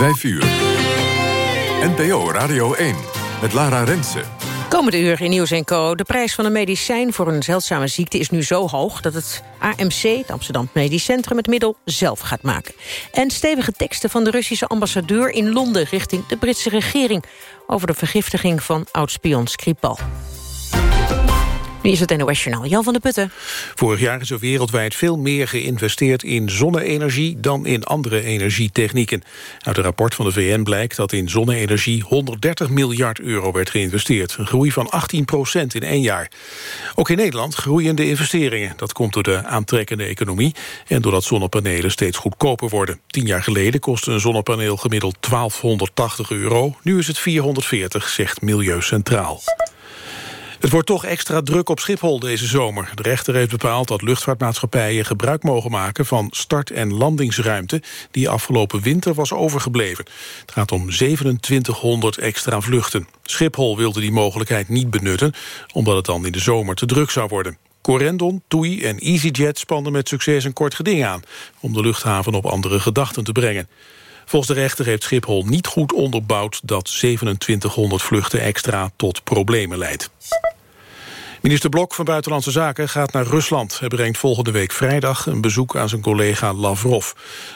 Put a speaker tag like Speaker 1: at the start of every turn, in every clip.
Speaker 1: 5 uur. NPO Radio 1 met Lara Rensen.
Speaker 2: Komende uur in Nieuws Co. De prijs van een medicijn voor een zeldzame ziekte is nu zo hoog... dat het AMC, het Amsterdam Medisch Centrum, het middel zelf gaat maken. En stevige teksten van de Russische ambassadeur in Londen... richting de Britse regering over de vergiftiging van oud-spion Skripal. Nu is het NOS Journaal. Jan van der Putten.
Speaker 3: Vorig jaar is er wereldwijd veel meer geïnvesteerd in zonne-energie dan in andere energietechnieken. Uit een rapport van de VN blijkt dat in zonne-energie 130 miljard euro werd geïnvesteerd. Een groei van 18 procent in één jaar. Ook in Nederland groeien de investeringen. Dat komt door de aantrekkende economie en doordat zonnepanelen steeds goedkoper worden. Tien jaar geleden kostte een zonnepaneel gemiddeld 1280 euro. Nu is het 440, zegt Milieu Centraal. Het wordt toch extra druk op Schiphol deze zomer. De rechter heeft bepaald dat luchtvaartmaatschappijen gebruik mogen maken van start- en landingsruimte die afgelopen winter was overgebleven. Het gaat om 2700 extra vluchten. Schiphol wilde die mogelijkheid niet benutten, omdat het dan in de zomer te druk zou worden. Corendon, TUI en EasyJet spannen met succes een kort geding aan... om de luchthaven op andere gedachten te brengen. Volgens de rechter heeft Schiphol niet goed onderbouwd... dat 2700 vluchten extra tot problemen leidt. Minister Blok van Buitenlandse Zaken gaat naar Rusland. Hij brengt volgende week vrijdag een bezoek aan zijn collega Lavrov.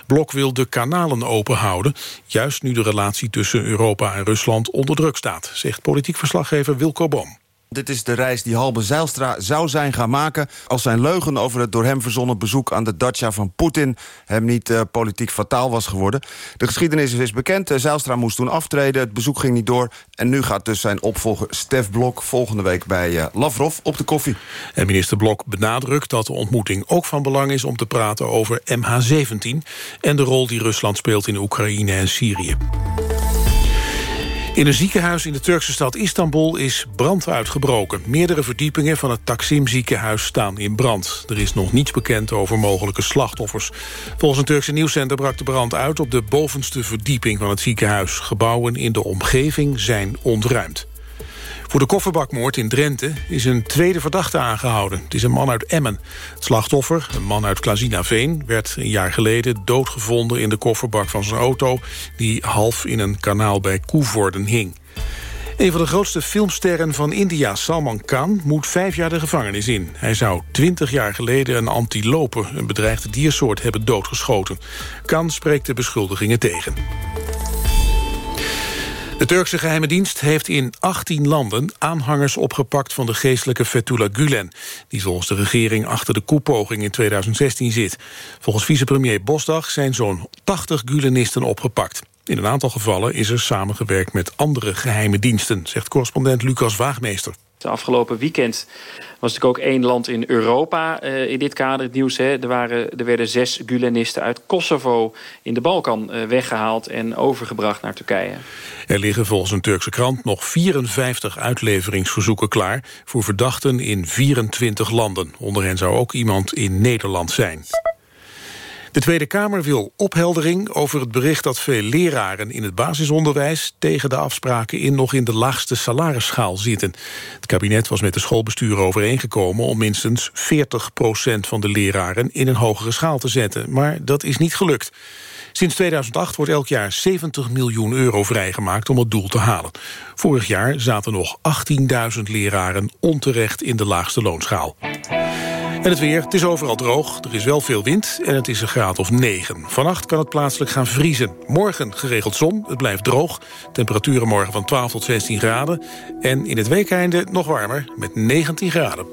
Speaker 3: Blok wil de kanalen open houden, juist nu de relatie tussen Europa en Rusland onder druk staat, zegt politiek verslaggever Wilco Boom.
Speaker 4: Dit is de reis die Halbe Zijlstra zou zijn gaan maken... als zijn leugen over het door hem verzonnen bezoek aan de dacha van Poetin... hem niet uh, politiek fataal was geworden. De geschiedenis is bekend. Uh, Zijlstra moest toen aftreden, het bezoek ging niet door... en nu gaat dus zijn opvolger Stef Blok volgende week bij uh, Lavrov op de koffie.
Speaker 3: En minister Blok benadrukt dat de ontmoeting ook van belang is... om te praten over MH17 en de rol die Rusland speelt in Oekraïne en Syrië. In een ziekenhuis in de Turkse stad Istanbul is brand uitgebroken. Meerdere verdiepingen van het Taksim ziekenhuis staan in brand. Er is nog niets bekend over mogelijke slachtoffers. Volgens een Turkse nieuwscentrum brak de brand uit... op de bovenste verdieping van het ziekenhuis. Gebouwen in de omgeving zijn ontruimd. Voor de kofferbakmoord in Drenthe is een tweede verdachte aangehouden. Het is een man uit Emmen. Het slachtoffer, een man uit Klazinaveen... werd een jaar geleden doodgevonden in de kofferbak van zijn auto... die half in een kanaal bij Koevorden hing. Een van de grootste filmsterren van India, Salman Khan... moet vijf jaar de gevangenis in. Hij zou twintig jaar geleden een antilope, een bedreigde diersoort, hebben doodgeschoten. Khan spreekt de beschuldigingen tegen. De Turkse geheime dienst heeft in 18 landen aanhangers opgepakt van de geestelijke Fethullah Gulen, die volgens de regering achter de koepoging in 2016 zit. Volgens vicepremier Bosdag zijn zo'n 80 Gulenisten opgepakt. In een aantal gevallen is er samengewerkt met andere geheime diensten, zegt correspondent Lucas Waagmeester.
Speaker 5: De afgelopen weekend was natuurlijk ook één land in Europa uh, in dit kader het nieuws. Hè. Er, waren, er werden zes Gulenisten uit Kosovo in de Balkan uh, weggehaald... en overgebracht naar Turkije.
Speaker 3: Er liggen volgens een Turkse krant nog 54 uitleveringsverzoeken klaar... voor verdachten in 24 landen. Onder hen zou ook iemand in Nederland zijn. De Tweede Kamer wil opheldering over het bericht dat veel leraren in het basisonderwijs tegen de afspraken in nog in de laagste salarisschaal zitten. Het kabinet was met de schoolbesturen overeengekomen om minstens 40% van de leraren in een hogere schaal te zetten. Maar dat is niet gelukt. Sinds 2008 wordt elk jaar 70 miljoen euro vrijgemaakt om het doel te halen. Vorig jaar zaten nog 18.000 leraren onterecht in de laagste loonschaal. En het weer, het is overal droog, er is wel veel wind en het is een graad of 9. Vannacht kan het plaatselijk gaan vriezen. Morgen geregeld zon, het blijft droog. Temperaturen morgen van 12 tot 16 graden. En in het weekeinde nog warmer met 19 graden.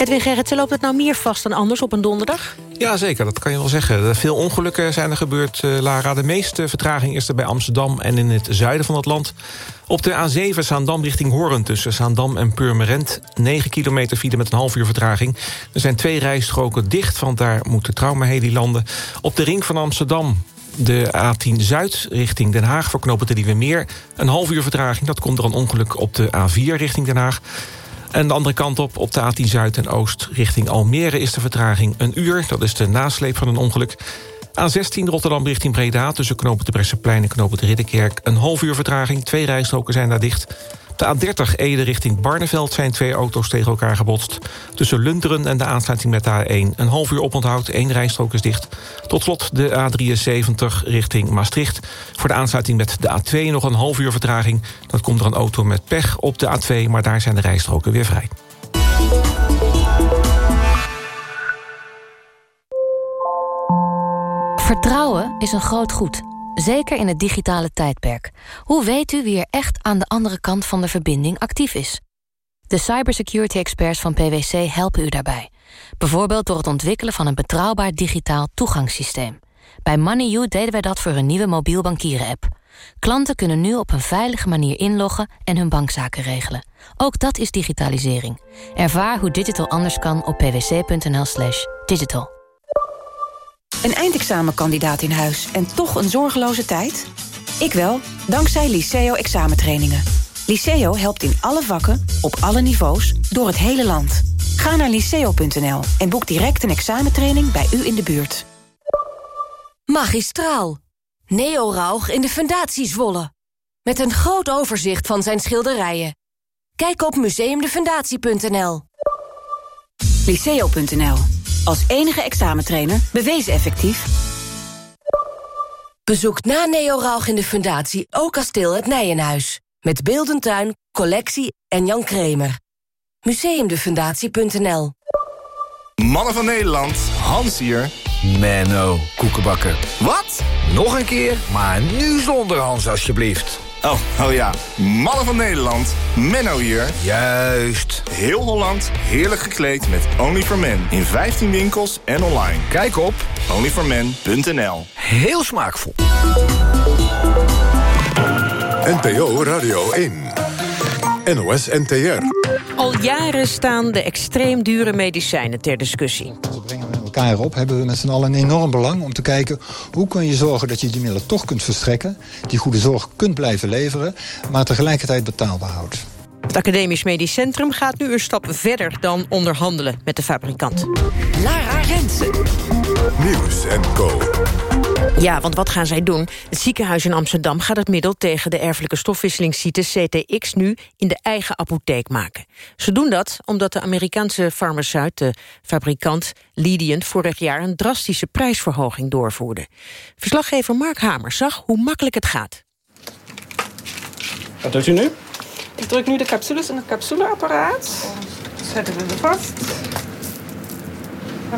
Speaker 2: Edwin Gerritsen, loopt het nou meer vast dan anders op een donderdag?
Speaker 6: Ja, zeker, dat kan je wel zeggen. Veel ongelukken zijn er gebeurd, uh, Lara. De meeste vertraging is er bij Amsterdam en in het zuiden van het land. Op de A7 Zaandam richting Hoorn tussen Zaandam en Purmerend. 9 kilometer file met een half uur vertraging. Er zijn twee rijstroken dicht, want daar moet de traumaheli landen. Op de ring van Amsterdam de A10 Zuid richting Den Haag... voor knopen de Meer. Een half uur vertraging, dat komt door een ongeluk op de A4 richting Den Haag. En de andere kant op, op de A10 Zuid en Oost richting Almere... is de vertraging een uur, dat is de nasleep van een ongeluk. A16 Rotterdam richting Breda tussen knopen de Bresseplein en knopen de Ridderkerk... een half uur vertraging, twee rijstroken zijn daar dicht. De A30 Ede richting Barneveld zijn twee auto's tegen elkaar gebotst. Tussen Lunteren en de aansluiting met de A1 een half uur oponthoud, één rijstrook is dicht. Tot slot de A73 richting Maastricht. Voor de aansluiting met de A2 nog een half uur vertraging. Dat komt er een auto met pech op de A2, maar daar zijn de rijstroken weer vrij.
Speaker 7: Vertrouwen is een groot goed, zeker in het digitale tijdperk. Hoe weet u wie er echt aan de andere kant van de verbinding actief is? De cybersecurity experts van PwC helpen u daarbij. Bijvoorbeeld door het ontwikkelen van een betrouwbaar digitaal toegangssysteem. Bij MoneyU deden wij dat voor een nieuwe mobiel bankieren-app. Klanten kunnen nu op een veilige manier inloggen en hun bankzaken regelen. Ook dat is digitalisering. Ervaar hoe digital anders kan op pwc.nl slash digital.
Speaker 8: Een eindexamenkandidaat in huis en toch een zorgeloze tijd? Ik wel, dankzij Liceo examentrainingen. Liceo helpt in alle vakken, op alle niveaus, door het hele land. Ga naar liceo.nl en boek direct een examentraining bij u in de buurt.
Speaker 9: Magistraal. Neo Rauch in de Fundatie Zwolle. Met een groot overzicht van zijn schilderijen. Kijk op museumdefundatie.nl.
Speaker 8: Liceo.nl. Als enige examentrainer bewezen effectief.
Speaker 9: Bezoek na Neo Rauch in de Fundatie ook kasteel het Nijenhuis. Met Beeldentuin, collectie en Jan Kremer. Museumdefundatie.nl
Speaker 10: Mannen van Nederland, Hans hier.
Speaker 11: Menno, koekenbakker.
Speaker 10: Wat?
Speaker 11: Nog een keer, maar nu zonder Hans alsjeblieft.
Speaker 10: Oh, oh ja. Mannen van Nederland, Menno hier.
Speaker 11: Juist.
Speaker 10: Heel Holland, heerlijk gekleed met Only for Men. In 15 winkels en online.
Speaker 11: Kijk op
Speaker 10: onlyformen.nl
Speaker 11: Heel smaakvol.
Speaker 1: NPO Radio 1. NOS NTR.
Speaker 2: Al jaren staan de extreem dure medicijnen ter discussie.
Speaker 12: Elkaar op, hebben we met z'n allen een enorm belang om te kijken hoe kun je zorgen dat je die middelen toch kunt verstrekken, die goede zorg kunt blijven leveren, maar tegelijkertijd betaalbaar houdt.
Speaker 2: Het Academisch Medisch Centrum gaat nu een stap verder dan onderhandelen met de fabrikant.
Speaker 8: Lara Rensen.
Speaker 1: Nieuws en Co.
Speaker 2: Ja, want wat gaan zij doen? Het ziekenhuis in Amsterdam gaat het middel tegen de erfelijke stofwisselingsziekte CTX nu in de eigen apotheek maken. Ze doen dat omdat de Amerikaanse farmaceut, de fabrikant Lidient, vorig jaar een drastische prijsverhoging doorvoerde. Verslaggever Mark Hamer zag hoe makkelijk het gaat.
Speaker 13: Wat doet u nu?
Speaker 14: Ik druk nu de capsules in het capsuleapparaat. Zetten we er vast.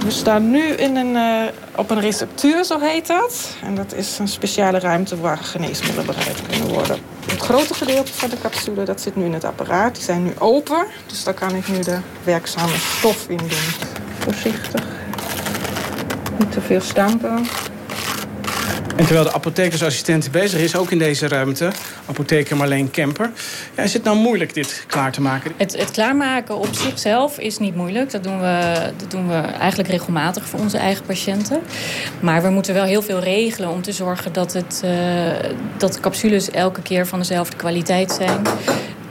Speaker 14: We staan nu in een, uh, op een receptuur, zo heet dat. En dat is een speciale ruimte waar geneesmiddelen bereid kunnen worden. Het grote gedeelte van de capsule dat zit nu in het apparaat. Die zijn nu open, dus daar kan ik nu de werkzame stof in doen. Voorzichtig. Niet te veel stampen.
Speaker 13: En terwijl de apothekersassistent bezig is, ook in deze ruimte... apotheker Marleen Kemper... Ja, is het nou moeilijk dit klaar te maken?
Speaker 15: Het, het klaarmaken op zichzelf is niet moeilijk. Dat doen, we, dat doen we eigenlijk regelmatig voor onze eigen patiënten. Maar we moeten wel heel veel regelen om te zorgen... dat, het, uh, dat de capsules elke keer van dezelfde kwaliteit zijn...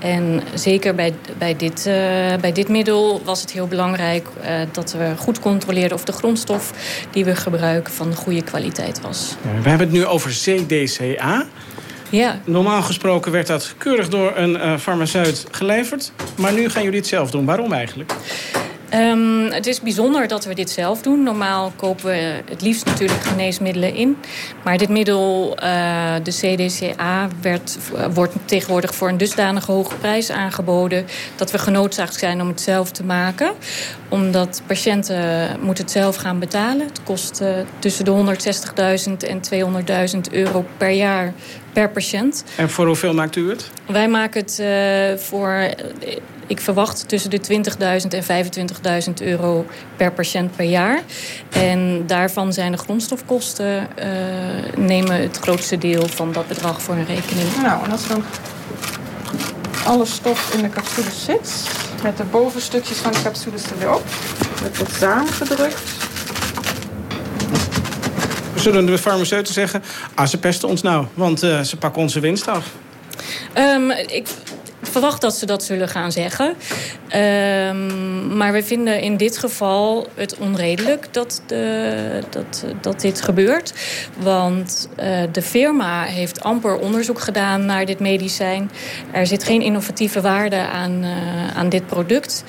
Speaker 15: En zeker bij, bij, dit, uh, bij dit middel was het heel belangrijk uh, dat we goed controleerden of de grondstof die we gebruiken van goede kwaliteit was.
Speaker 13: Ja, we hebben het nu over CDCA.
Speaker 15: Ja.
Speaker 13: Normaal gesproken werd dat keurig door een uh, farmaceut geleverd. Maar nu gaan jullie het zelf doen. Waarom eigenlijk?
Speaker 15: Um, het is bijzonder dat we dit zelf doen. Normaal kopen we het liefst natuurlijk geneesmiddelen in. Maar dit middel, uh, de CDCA, werd, wordt tegenwoordig voor een dusdanige hoge prijs aangeboden... dat we genoodzaakt zijn om het zelf te maken. Omdat patiënten moeten het zelf gaan betalen. Het kost uh, tussen de 160.000 en 200.000 euro per jaar per patiënt.
Speaker 13: En voor hoeveel maakt u het?
Speaker 15: Wij maken het uh, voor... Ik verwacht tussen de 20.000 en 25.000 euro per patiënt per jaar. En daarvan zijn de grondstofkosten uh, nemen het grootste deel van dat bedrag voor een rekening.
Speaker 14: Nou, en als dan alle stof in de capsules zit, met de bovenstukjes van de capsules erop, dat wordt samengedrukt.
Speaker 13: Zullen de farmaceuten zeggen, ah, ze pesten ons nou, want uh, ze pakken onze winst af?
Speaker 15: Um, ik, verwacht dat ze dat zullen gaan zeggen. Ehm, maar we vinden in dit geval het onredelijk dat, de, dat, dat dit gebeurt. Want uh, de firma heeft amper onderzoek gedaan naar dit medicijn. Er zit geen innovatieve waarde aan, uh, aan dit product.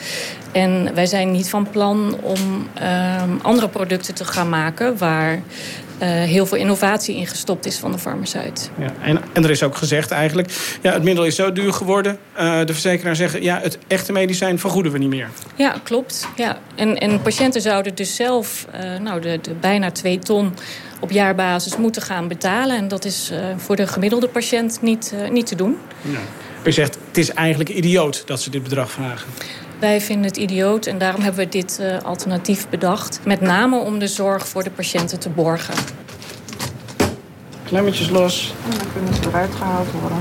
Speaker 15: En wij zijn niet van plan om uh, andere producten te gaan maken... waar heel veel innovatie in gestopt is van de farmaceut.
Speaker 13: Ja, en, en er is ook gezegd eigenlijk... ja, het middel is zo duur geworden. Uh, de verzekeraar zeggen... ja, het echte medicijn vergoeden we niet meer.
Speaker 15: Ja, klopt. Ja. En, en patiënten zouden dus zelf uh, nou, de, de bijna twee ton op jaarbasis moeten gaan betalen. En dat is voor de gemiddelde patiënt niet, niet te doen.
Speaker 13: Ja. U zegt, het is eigenlijk idioot dat ze dit bedrag vragen.
Speaker 15: Wij vinden het idioot en daarom hebben we dit uh, alternatief bedacht. Met name om de zorg voor de patiënten te borgen.
Speaker 13: Klemmetjes los.
Speaker 14: En dan kunnen ze eruit gehaald worden.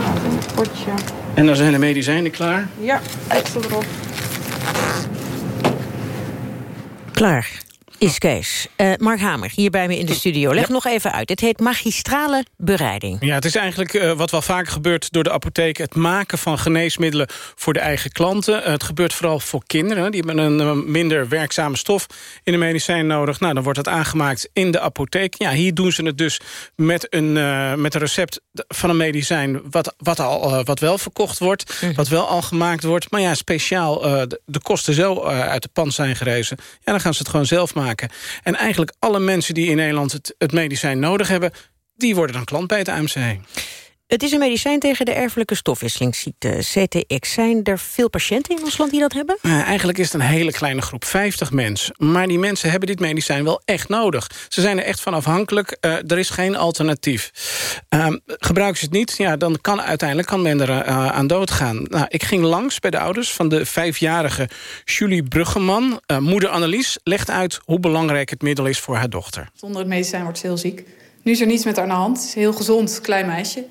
Speaker 14: Nou, in het potje.
Speaker 13: En dan zijn de medicijnen klaar?
Speaker 14: Ja, extra erop.
Speaker 2: Klaar is Kees. Uh, Mark Hamer, hier bij me in de studio. Leg ja. nog even uit. Het heet magistrale bereiding.
Speaker 13: Ja, het is eigenlijk uh, wat wel vaker gebeurt door de apotheek... het maken van geneesmiddelen voor de eigen klanten. Uh, het gebeurt vooral voor kinderen. Die hebben een minder werkzame stof in de medicijn nodig. Nou, dan wordt het aangemaakt in de apotheek. Ja, hier doen ze het dus met een, met een recept van een medicijn... wat, wat, al, wat wel verkocht wordt, -hmm. wat wel al gemaakt wordt. Maar ja, speciaal de, de kosten zo uit de pan zijn gerezen. Ja, dan gaan ze het gewoon zelf maken. En eigenlijk alle mensen die in Nederland het, het medicijn nodig hebben... die worden dan klant bij het AMC.
Speaker 2: Het is een medicijn tegen de erfelijke stofwisselingsziekte, CTX. Zijn er veel patiënten in ons land die dat hebben?
Speaker 13: Uh, eigenlijk is het een hele kleine groep, 50 mensen. Maar die mensen hebben dit medicijn wel echt nodig. Ze zijn er echt van afhankelijk, uh, er is geen alternatief. Uh, gebruiken ze het niet, ja, dan kan uiteindelijk kan men er uh, aan doodgaan. Nou, ik ging langs bij de ouders van de vijfjarige Julie Bruggeman. moeder Annelies legt uit hoe belangrijk het middel is voor haar dochter.
Speaker 16: Zonder het medicijn wordt ze heel ziek. Nu is er niets met haar aan de hand. Het is een heel gezond klein meisje.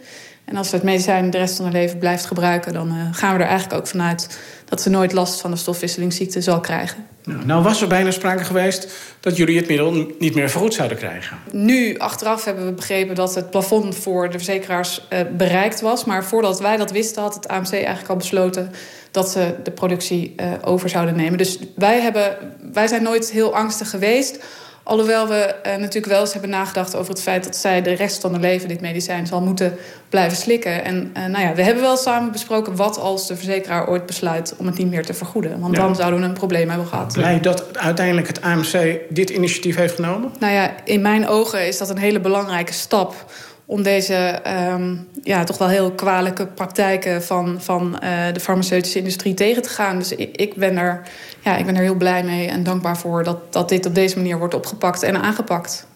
Speaker 16: En als ze het medicijn de rest van haar leven blijft gebruiken... dan uh, gaan we er eigenlijk ook vanuit dat ze nooit last van de stofwisselingsziekte zal krijgen.
Speaker 13: Nou, nou was er bijna sprake geweest dat jullie het middel niet meer vergoed zouden krijgen.
Speaker 16: Nu, achteraf, hebben we begrepen dat het plafond voor de verzekeraars uh, bereikt was. Maar voordat wij dat wisten had het AMC eigenlijk al besloten... dat ze de productie uh, over zouden nemen. Dus wij, hebben, wij zijn nooit heel angstig geweest... Alhoewel we uh, natuurlijk wel eens hebben nagedacht over het feit dat zij de rest van haar leven dit medicijn zal moeten blijven slikken. En uh, nou ja, we hebben wel samen besproken wat als de verzekeraar ooit besluit om het niet meer te vergoeden. Want ja. dan zouden we een probleem hebben gehad.
Speaker 13: Blij dat uiteindelijk het AMC dit initiatief heeft genomen?
Speaker 16: Nou ja, in mijn ogen is dat een hele belangrijke stap om deze um, ja, toch wel heel kwalijke praktijken van, van uh, de farmaceutische industrie tegen te gaan. Dus ik, ik, ben er, ja, ik ben er heel blij mee en dankbaar voor dat, dat dit op deze manier wordt opgepakt en aangepakt.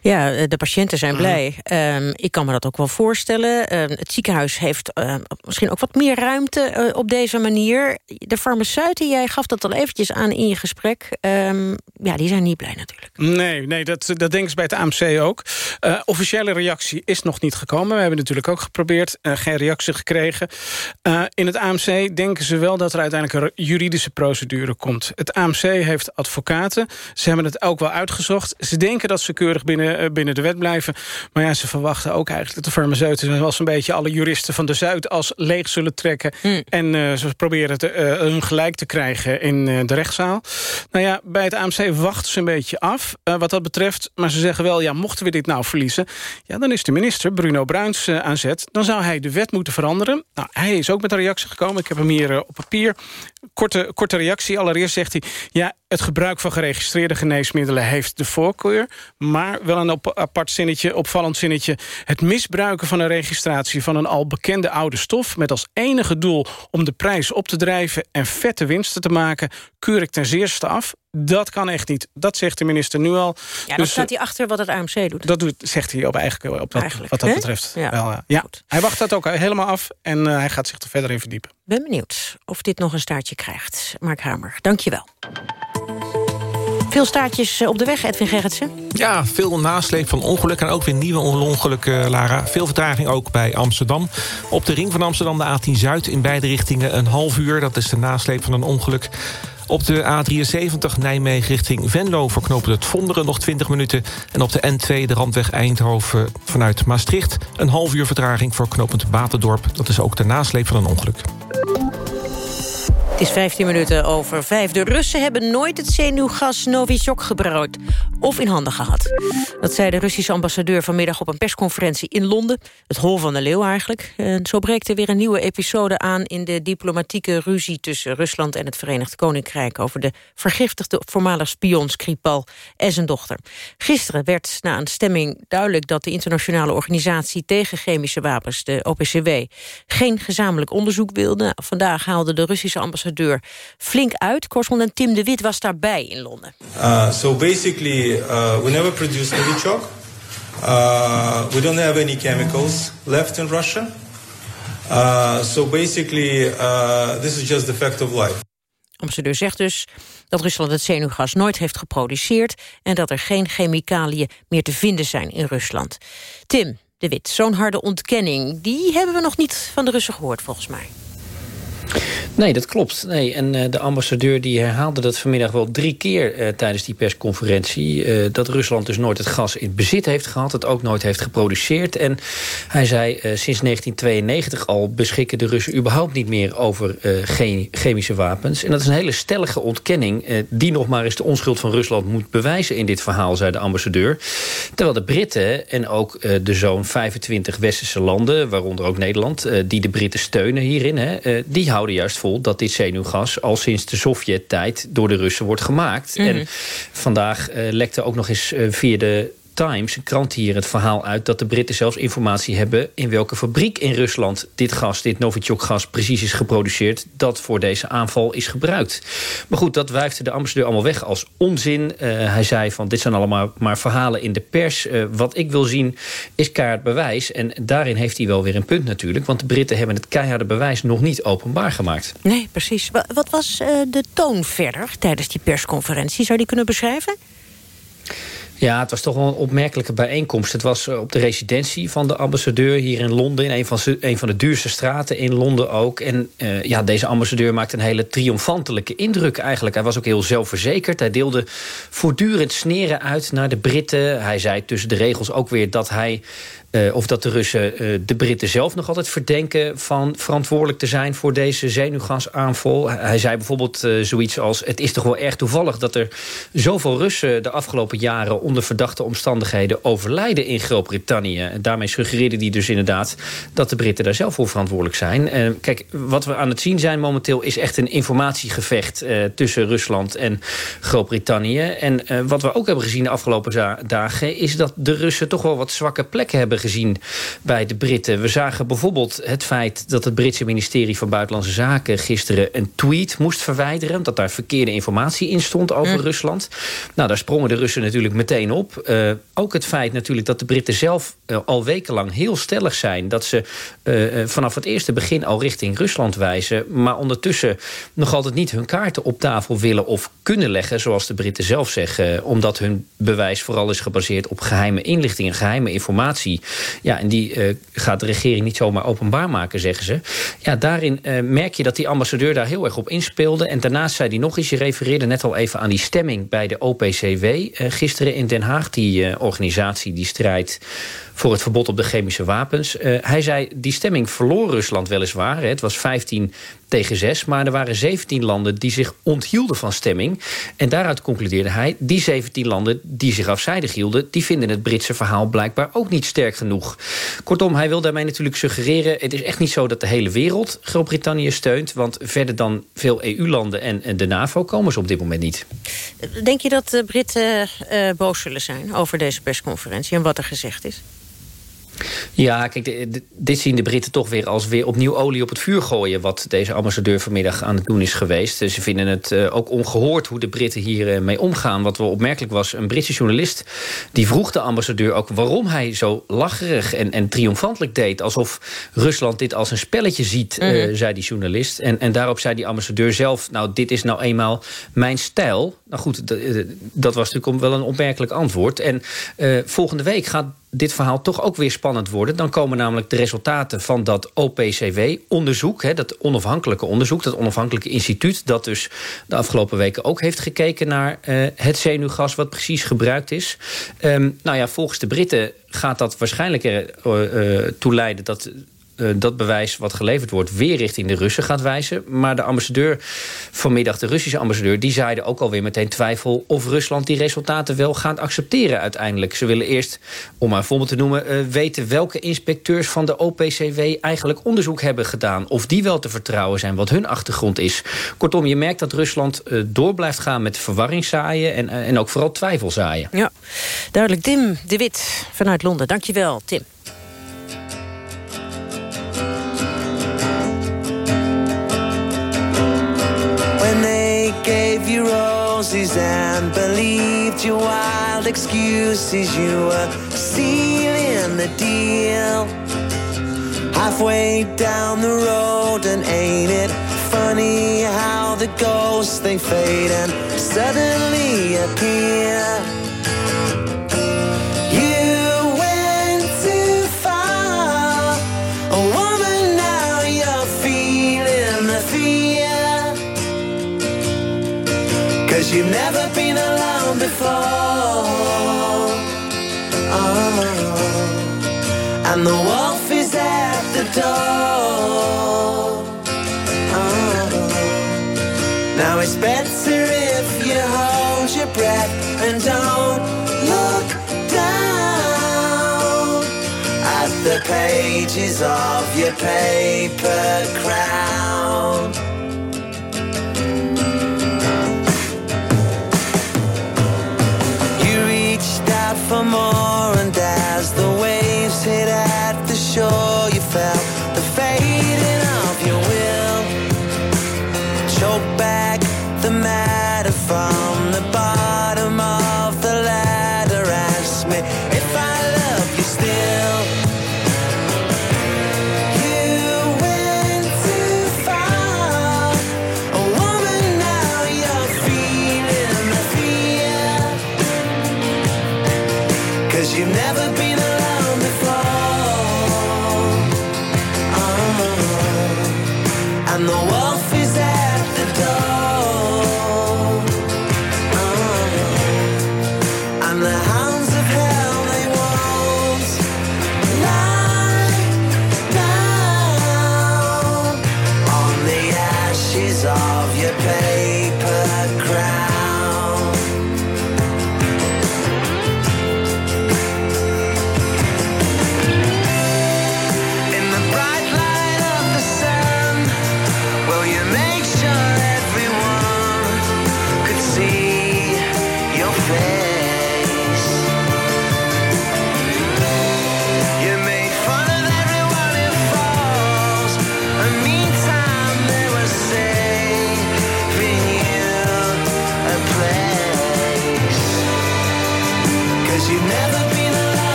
Speaker 2: Ja, de patiënten zijn blij. Um, ik kan me dat ook wel voorstellen. Um, het ziekenhuis heeft uh, misschien ook wat meer ruimte uh, op deze manier. De farmaceuten, jij gaf dat al eventjes aan in je gesprek. Um, ja, die zijn niet blij natuurlijk.
Speaker 13: Nee, nee dat, dat denken ze bij het AMC ook. Uh, officiële reactie is nog niet gekomen. We hebben natuurlijk ook geprobeerd, geen reactie gekregen. in het AMC denken ze wel dat er uiteindelijk een juridische procedure komt. Het AMC heeft advocaten. Ze hebben het ook wel uitgezocht. Ze denken dat ze keurig binnen, binnen de wet blijven. Maar ja, ze verwachten ook eigenlijk dat de farmaceuten... zoals een beetje alle juristen van de Zuid als leeg zullen trekken. Hmm. En uh, ze proberen te, uh, hun gelijk te krijgen in uh, de rechtszaal. Nou ja, bij het AMC wachten ze een beetje af wat dat betreft. Maar ze zeggen wel, ja, mochten we dit nou verliezen... ja, dan is de minister, Bruno Bruins, aan zet. Dan zou hij de wet moeten veranderen. Nou, hij is ook met een reactie gekomen. Ik heb hem hier op papier. Korte, korte reactie. Allereerst zegt hij... ja, het gebruik van geregistreerde geneesmiddelen heeft de voorkeur... maar wel een op, apart zinnetje, opvallend zinnetje... het misbruiken van een registratie van een al bekende oude stof... met als enige doel om de prijs op te drijven en vette winsten te maken... keur ik ten zeerste af. Dat kan echt niet. Dat zegt de minister nu al.
Speaker 2: Ja, dan dus, staat hij achter wat het AMC doet.
Speaker 13: Dat doet, zegt hij op, eigenlijk, op dat, eigenlijk, wat dat betreft. Ja. Wel, ja. Hij wacht dat ook helemaal af en uh, hij gaat zich er verder in verdiepen.
Speaker 2: Ben benieuwd of dit nog een staartje krijgt. Mark Hamer, dank je wel. Veel staartjes op de weg, Edwin Gerritsen.
Speaker 6: Ja, veel nasleep van ongelukken en ook weer nieuwe ongelukken, Lara. Veel vertraging ook bij Amsterdam. Op de ring van Amsterdam, de A10 Zuid, in beide richtingen een half uur. Dat is de nasleep van een ongeluk. Op de A73 Nijmegen richting Venlo verknopen het Vonderen nog 20 minuten. En op de N2 de randweg Eindhoven vanuit Maastricht... een half uur vertraging voor knopend Batendorp. Dat is ook de nasleep van een ongeluk.
Speaker 2: Het is 15 minuten over vijf. De Russen hebben nooit het zenuwgas Novichok gebruikt of in handen gehad. Dat zei de Russische ambassadeur vanmiddag op een persconferentie in Londen. Het hol van de leeuw eigenlijk. En zo breekt er weer een nieuwe episode aan... in de diplomatieke ruzie tussen Rusland en het Verenigd Koninkrijk... over de vergiftigde voormalig spion Skripal en zijn dochter. Gisteren werd na een stemming duidelijk... dat de internationale organisatie tegen chemische wapens, de OPCW... geen gezamenlijk onderzoek wilde. Vandaag haalde de Russische ambassadeur flink uit. Correspondent Tim de Wit was daarbij in Londen.
Speaker 17: Uh, so basically uh, we never produce Novichok. Uh, we don't have any chemicals left in Russia. Uh, so basically, uh, this is just the fact of life.
Speaker 2: Ambassadeur zegt dus dat Rusland het zenuwgas nooit heeft geproduceerd... en dat er geen chemicaliën meer te vinden zijn in Rusland. Tim de Wit, zo'n harde ontkenning... die hebben we nog niet van de Russen gehoord, volgens mij.
Speaker 18: Nee, dat klopt. Nee, en uh, de ambassadeur die herhaalde dat vanmiddag wel drie keer uh, tijdens die persconferentie. Uh, dat Rusland dus nooit het gas in bezit heeft gehad. Het ook nooit heeft geproduceerd. En hij zei sinds 1992 al beschikken de Russen überhaupt niet meer over chemische wapens. En dat is een hele stellige ontkenning. die nog maar eens de onschuld van Rusland moet bewijzen in dit verhaal, zei de ambassadeur. Terwijl de Britten en ook de zo'n 25 westerse landen, waaronder ook Nederland, die de Britten steunen hierin, hè, die houden juist vol dat dit zenuwgas al sinds de Sovjet-tijd door de Russen wordt gemaakt.
Speaker 2: Mhm.
Speaker 18: En vandaag uh, lekte ook nog eens uh, via de Times, een krant hier, het verhaal uit... dat de Britten zelfs informatie hebben... in welke fabriek in Rusland dit gas, dit Novichok-gas... precies is geproduceerd dat voor deze aanval is gebruikt. Maar goed, dat wuifde de ambassadeur allemaal weg als onzin. Uh, hij zei van, dit zijn allemaal maar verhalen in de pers. Uh, wat ik wil zien is keihard bewijs. En daarin heeft hij wel weer een punt natuurlijk. Want de Britten hebben het keiharde bewijs nog niet openbaar gemaakt.
Speaker 2: Nee, precies. Wat was uh, de toon verder tijdens die persconferentie? Zou die kunnen beschrijven?
Speaker 18: Ja, het was toch wel een opmerkelijke bijeenkomst. Het was op de residentie van de ambassadeur hier in Londen... in een van, een van de duurste straten in Londen ook. En uh, ja, deze ambassadeur maakte een hele triomfantelijke indruk eigenlijk. Hij was ook heel zelfverzekerd. Hij deelde voortdurend sneren uit naar de Britten. Hij zei tussen de regels ook weer dat hij... Uh, of dat de Russen de Britten zelf nog altijd verdenken... van verantwoordelijk te zijn voor deze zenuwgasaanval. Hij zei bijvoorbeeld zoiets als... het is toch wel erg toevallig dat er zoveel Russen... de afgelopen jaren onder verdachte omstandigheden overlijden in Groot-Brittannië. Daarmee suggereerde hij dus inderdaad... dat de Britten daar zelf voor verantwoordelijk zijn. kijk, wat we aan het zien zijn momenteel... is echt een informatiegevecht tussen Rusland en Groot-Brittannië. En wat we ook hebben gezien de afgelopen dagen... is dat de Russen toch wel wat zwakke plekken hebben gezien bij de Britten. We zagen bijvoorbeeld het feit dat het Britse ministerie van Buitenlandse Zaken gisteren een tweet moest verwijderen. Dat daar verkeerde informatie in stond over
Speaker 2: Hm.
Speaker 18: Rusland. Nou, daar sprongen de Russen natuurlijk meteen op. Uh, ook het feit natuurlijk dat de Britten zelf uh, al wekenlang heel stellig zijn. Dat ze uh, vanaf het eerste begin al richting Rusland wijzen. Maar ondertussen nog altijd niet hun kaarten op tafel willen of kunnen leggen. Zoals de Britten zelf zeggen. Omdat hun bewijs vooral is gebaseerd op geheime inlichtingen, geheime informatie. Ja, en die gaat de regering niet zomaar openbaar maken, zeggen ze. Ja, daarin merk je dat die ambassadeur daar heel erg op inspeelde. En daarnaast zei hij nog eens, je refereerde net al even aan die stemming bij de OPCW gisteren in Den Haag. Die organisatie die strijdt voor het verbod op de chemische wapens. Uh, hij zei, die stemming verloor Rusland weliswaar. Het was 15 tegen 6, maar er waren 17 landen die zich onthielden van stemming. En daaruit concludeerde hij, die 17 landen die zich afzijdig hielden... die vinden het Britse verhaal blijkbaar ook niet sterk genoeg. Kortom, hij wil daarmee natuurlijk suggereren... het is echt niet zo dat de hele wereld Groot-Brittannië steunt... want verder dan veel EU-landen en, de NAVO komen ze op dit moment niet.
Speaker 2: Denk je dat de Britten uh, boos zullen zijn over deze persconferentie... en wat er gezegd is?
Speaker 18: Ja, kijk, dit zien de Britten toch weer als weer opnieuw olie op het vuur gooien... wat deze ambassadeur vanmiddag aan het doen is geweest. Ze vinden het uh, ook ongehoord hoe de Britten hiermee uh, mee omgaan. Wat wel opmerkelijk was, een Britse journalist... die vroeg de ambassadeur ook waarom hij zo lacherig en, en triomfantelijk deed... alsof Rusland dit als een spelletje ziet, uh, mm. zei die journalist. En, en daarop zei die ambassadeur zelf... nou, dit is nou eenmaal mijn stijl. Nou goed, dat was natuurlijk wel een opmerkelijk antwoord. En volgende week gaat dit verhaal toch ook weer spannend worden. Dan komen namelijk de resultaten van dat OPCW-onderzoek... dat onafhankelijke onderzoek, dat onafhankelijke instituut... dat dus de afgelopen weken ook heeft gekeken naar uh, het zenuwgas... wat precies gebruikt is. Um, nou ja, volgens de Britten gaat dat waarschijnlijk ertoe uh, uh, leiden... dat dat bewijs wat geleverd wordt weer richting de Russen gaat wijzen. Maar de ambassadeur vanmiddag, de Russische ambassadeur... die zeide ook alweer meteen twijfel of Rusland die resultaten wel gaat accepteren uiteindelijk. Ze willen eerst, om maar een voorbeeld te noemen... Uh, weten welke inspecteurs van de OPCW eigenlijk onderzoek hebben gedaan. Of die wel te vertrouwen zijn, wat hun achtergrond is. Kortom, je merkt dat Rusland uh, door blijft gaan met verwarring zaaien... En, en ook vooral twijfel zaaien.
Speaker 2: Ja, duidelijk. Tim de Wit vanuit Londen. Dankjewel, Tim.
Speaker 19: Gave you roses and believed your wild excuses. You were sealing the deal. Halfway down the road, and ain't it funny how the ghosts they fade and suddenly appear? Cause you've never been alone before. Oh. And the wolf is at the door. Oh. Now it's better if you hold your breath and don't look down at the pages of your paper crown.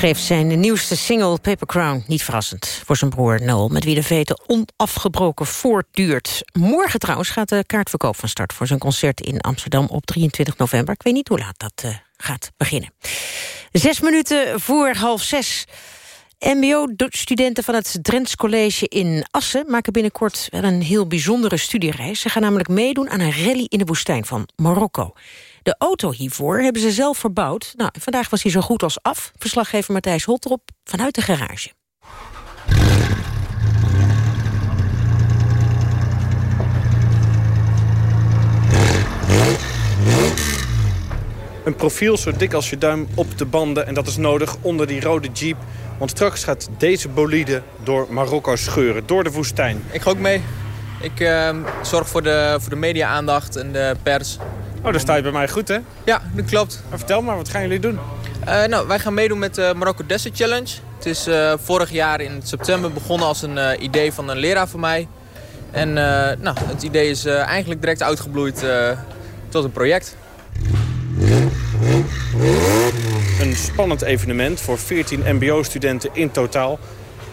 Speaker 2: Schreef zijn nieuwste single Paper Crown. Niet verrassend voor zijn broer Noel, met wie de vete onafgebroken voortduurt. Morgen trouwens gaat de kaartverkoop van start voor zijn concert in Amsterdam op 23 november. Ik weet niet hoe laat dat uh, gaat beginnen. Zes minuten voor half zes. MBO-studenten van het Drents College in Assen... maken binnenkort wel een heel bijzondere studiereis. Ze gaan namelijk meedoen aan een rally in de woestijn van Marokko. De auto hiervoor hebben ze zelf verbouwd. Nou, vandaag was hij zo goed als af. Verslaggever Matthijs Holtrop vanuit de garage.
Speaker 20: Een profiel zo dik als je duim op de banden. En dat is nodig onder die rode jeep. Want straks gaat deze bolide door Marokko scheuren. Door de woestijn.
Speaker 21: Ik ga ook mee. Ik uh, zorg voor de, voor de media-aandacht en de pers.
Speaker 20: Oh, daar sta je bij mij goed, hè?
Speaker 21: Ja, dat klopt.
Speaker 20: Maar vertel maar, wat gaan jullie doen?
Speaker 21: Uh, nou, wij gaan meedoen met de Marokko Desert Challenge. Het is uh, vorig jaar in september begonnen als een uh, idee van een leraar van mij. En nou, het idee is eigenlijk direct uitgebloeid tot een project.
Speaker 20: Een spannend evenement voor 14 mbo-studenten in totaal.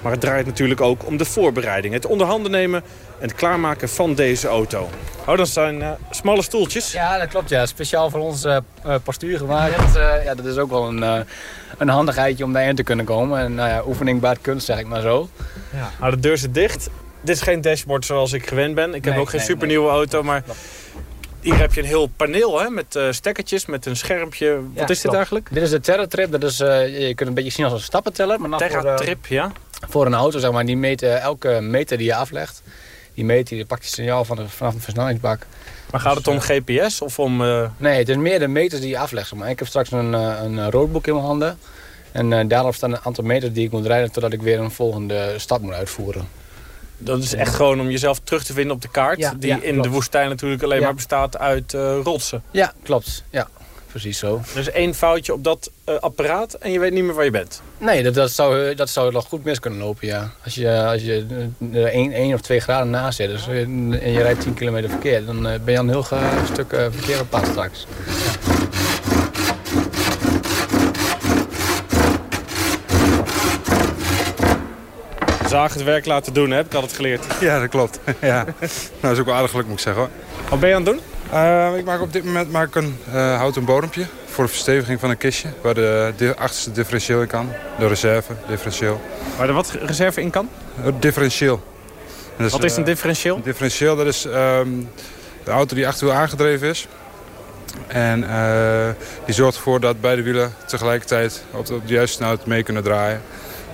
Speaker 20: Maar het draait natuurlijk ook om de voorbereiding. Het onderhanden nemen en het klaarmaken van deze auto. Oh, dat zijn uh, smalle stoeltjes.
Speaker 22: Ja, dat klopt. Ja. Speciaal voor ons uh, postuur gemaakt. Uh, ja, dat is ook wel een, een handigheidje om daarin te kunnen komen. En nou ja, oefening baart kunst, zeg ik maar zo.
Speaker 20: Ja. Nou, de deur zit dicht. Dit is geen dashboard zoals ik gewend ben. Ik heb
Speaker 22: nee,
Speaker 20: ook geen
Speaker 22: nee,
Speaker 20: supernieuwe
Speaker 22: nee.
Speaker 20: auto, maar... Hier heb je een heel paneel hè, met uh, stekkertjes, met een schermpje. Wat
Speaker 22: Ja,
Speaker 20: is dit
Speaker 22: klopt.
Speaker 20: eigenlijk?
Speaker 22: Dit is de Terra Trip. Dat is, uh, je kunt een beetje zien als een stappenteller. Maar
Speaker 20: Terra
Speaker 22: voor, uh,
Speaker 20: Trip, ja.
Speaker 22: Voor een auto, zeg maar. Die meet elke meter die je aflegt. Die meet, die pakt je signaal van de, vanaf een versnellingsbak.
Speaker 20: Maar gaat het om GPS of om... uh,
Speaker 22: Nee, het is meer de meters die je aflegt. Maar. Ik heb straks een, een roadbook in mijn handen. En daarop staan een aantal meters die ik moet rijden... totdat ik weer een volgende stap moet uitvoeren.
Speaker 20: Dat is echt gewoon om jezelf terug te vinden op de kaart.
Speaker 22: Ja,
Speaker 20: die
Speaker 22: ja,
Speaker 20: in
Speaker 22: klopt.
Speaker 20: de woestijn natuurlijk alleen
Speaker 22: Ja.
Speaker 20: maar bestaat uit uh, rotsen.
Speaker 22: Ja, klopt. Ja, precies zo.
Speaker 20: Dus één foutje op dat uh, apparaat en je weet niet meer waar je bent.
Speaker 22: Nee, dat, dat, zou, dat zou nog goed mis kunnen lopen, ja. Als je, als je er 1 of 2 graden naast zit dus, en je rijdt 10 kilometer verkeerd... dan ben je al een heel stuk uh, verkeer op pad straks. Ja.
Speaker 20: Zaag het werk laten doen, heb ik altijd geleerd.
Speaker 23: Ja, dat klopt. ja. nou, dat is ook wel aardig geluk, moet ik zeggen. Hoor.
Speaker 20: Wat ben je aan het doen?
Speaker 23: Uh, ik maak op dit moment maak een uh, houten bodempje voor de versteviging van een kistje. Waar de, de achterste differentieel in kan. De reserve, differentieel.
Speaker 20: Waar de wat reserve in kan?
Speaker 23: Het differentieel.
Speaker 20: Dus, wat is een differentieel?
Speaker 23: Een differentieel, dat is um, de auto die achterwiel aangedreven is. En die zorgt ervoor dat beide wielen tegelijkertijd op de, op de juiste snelheid mee kunnen draaien.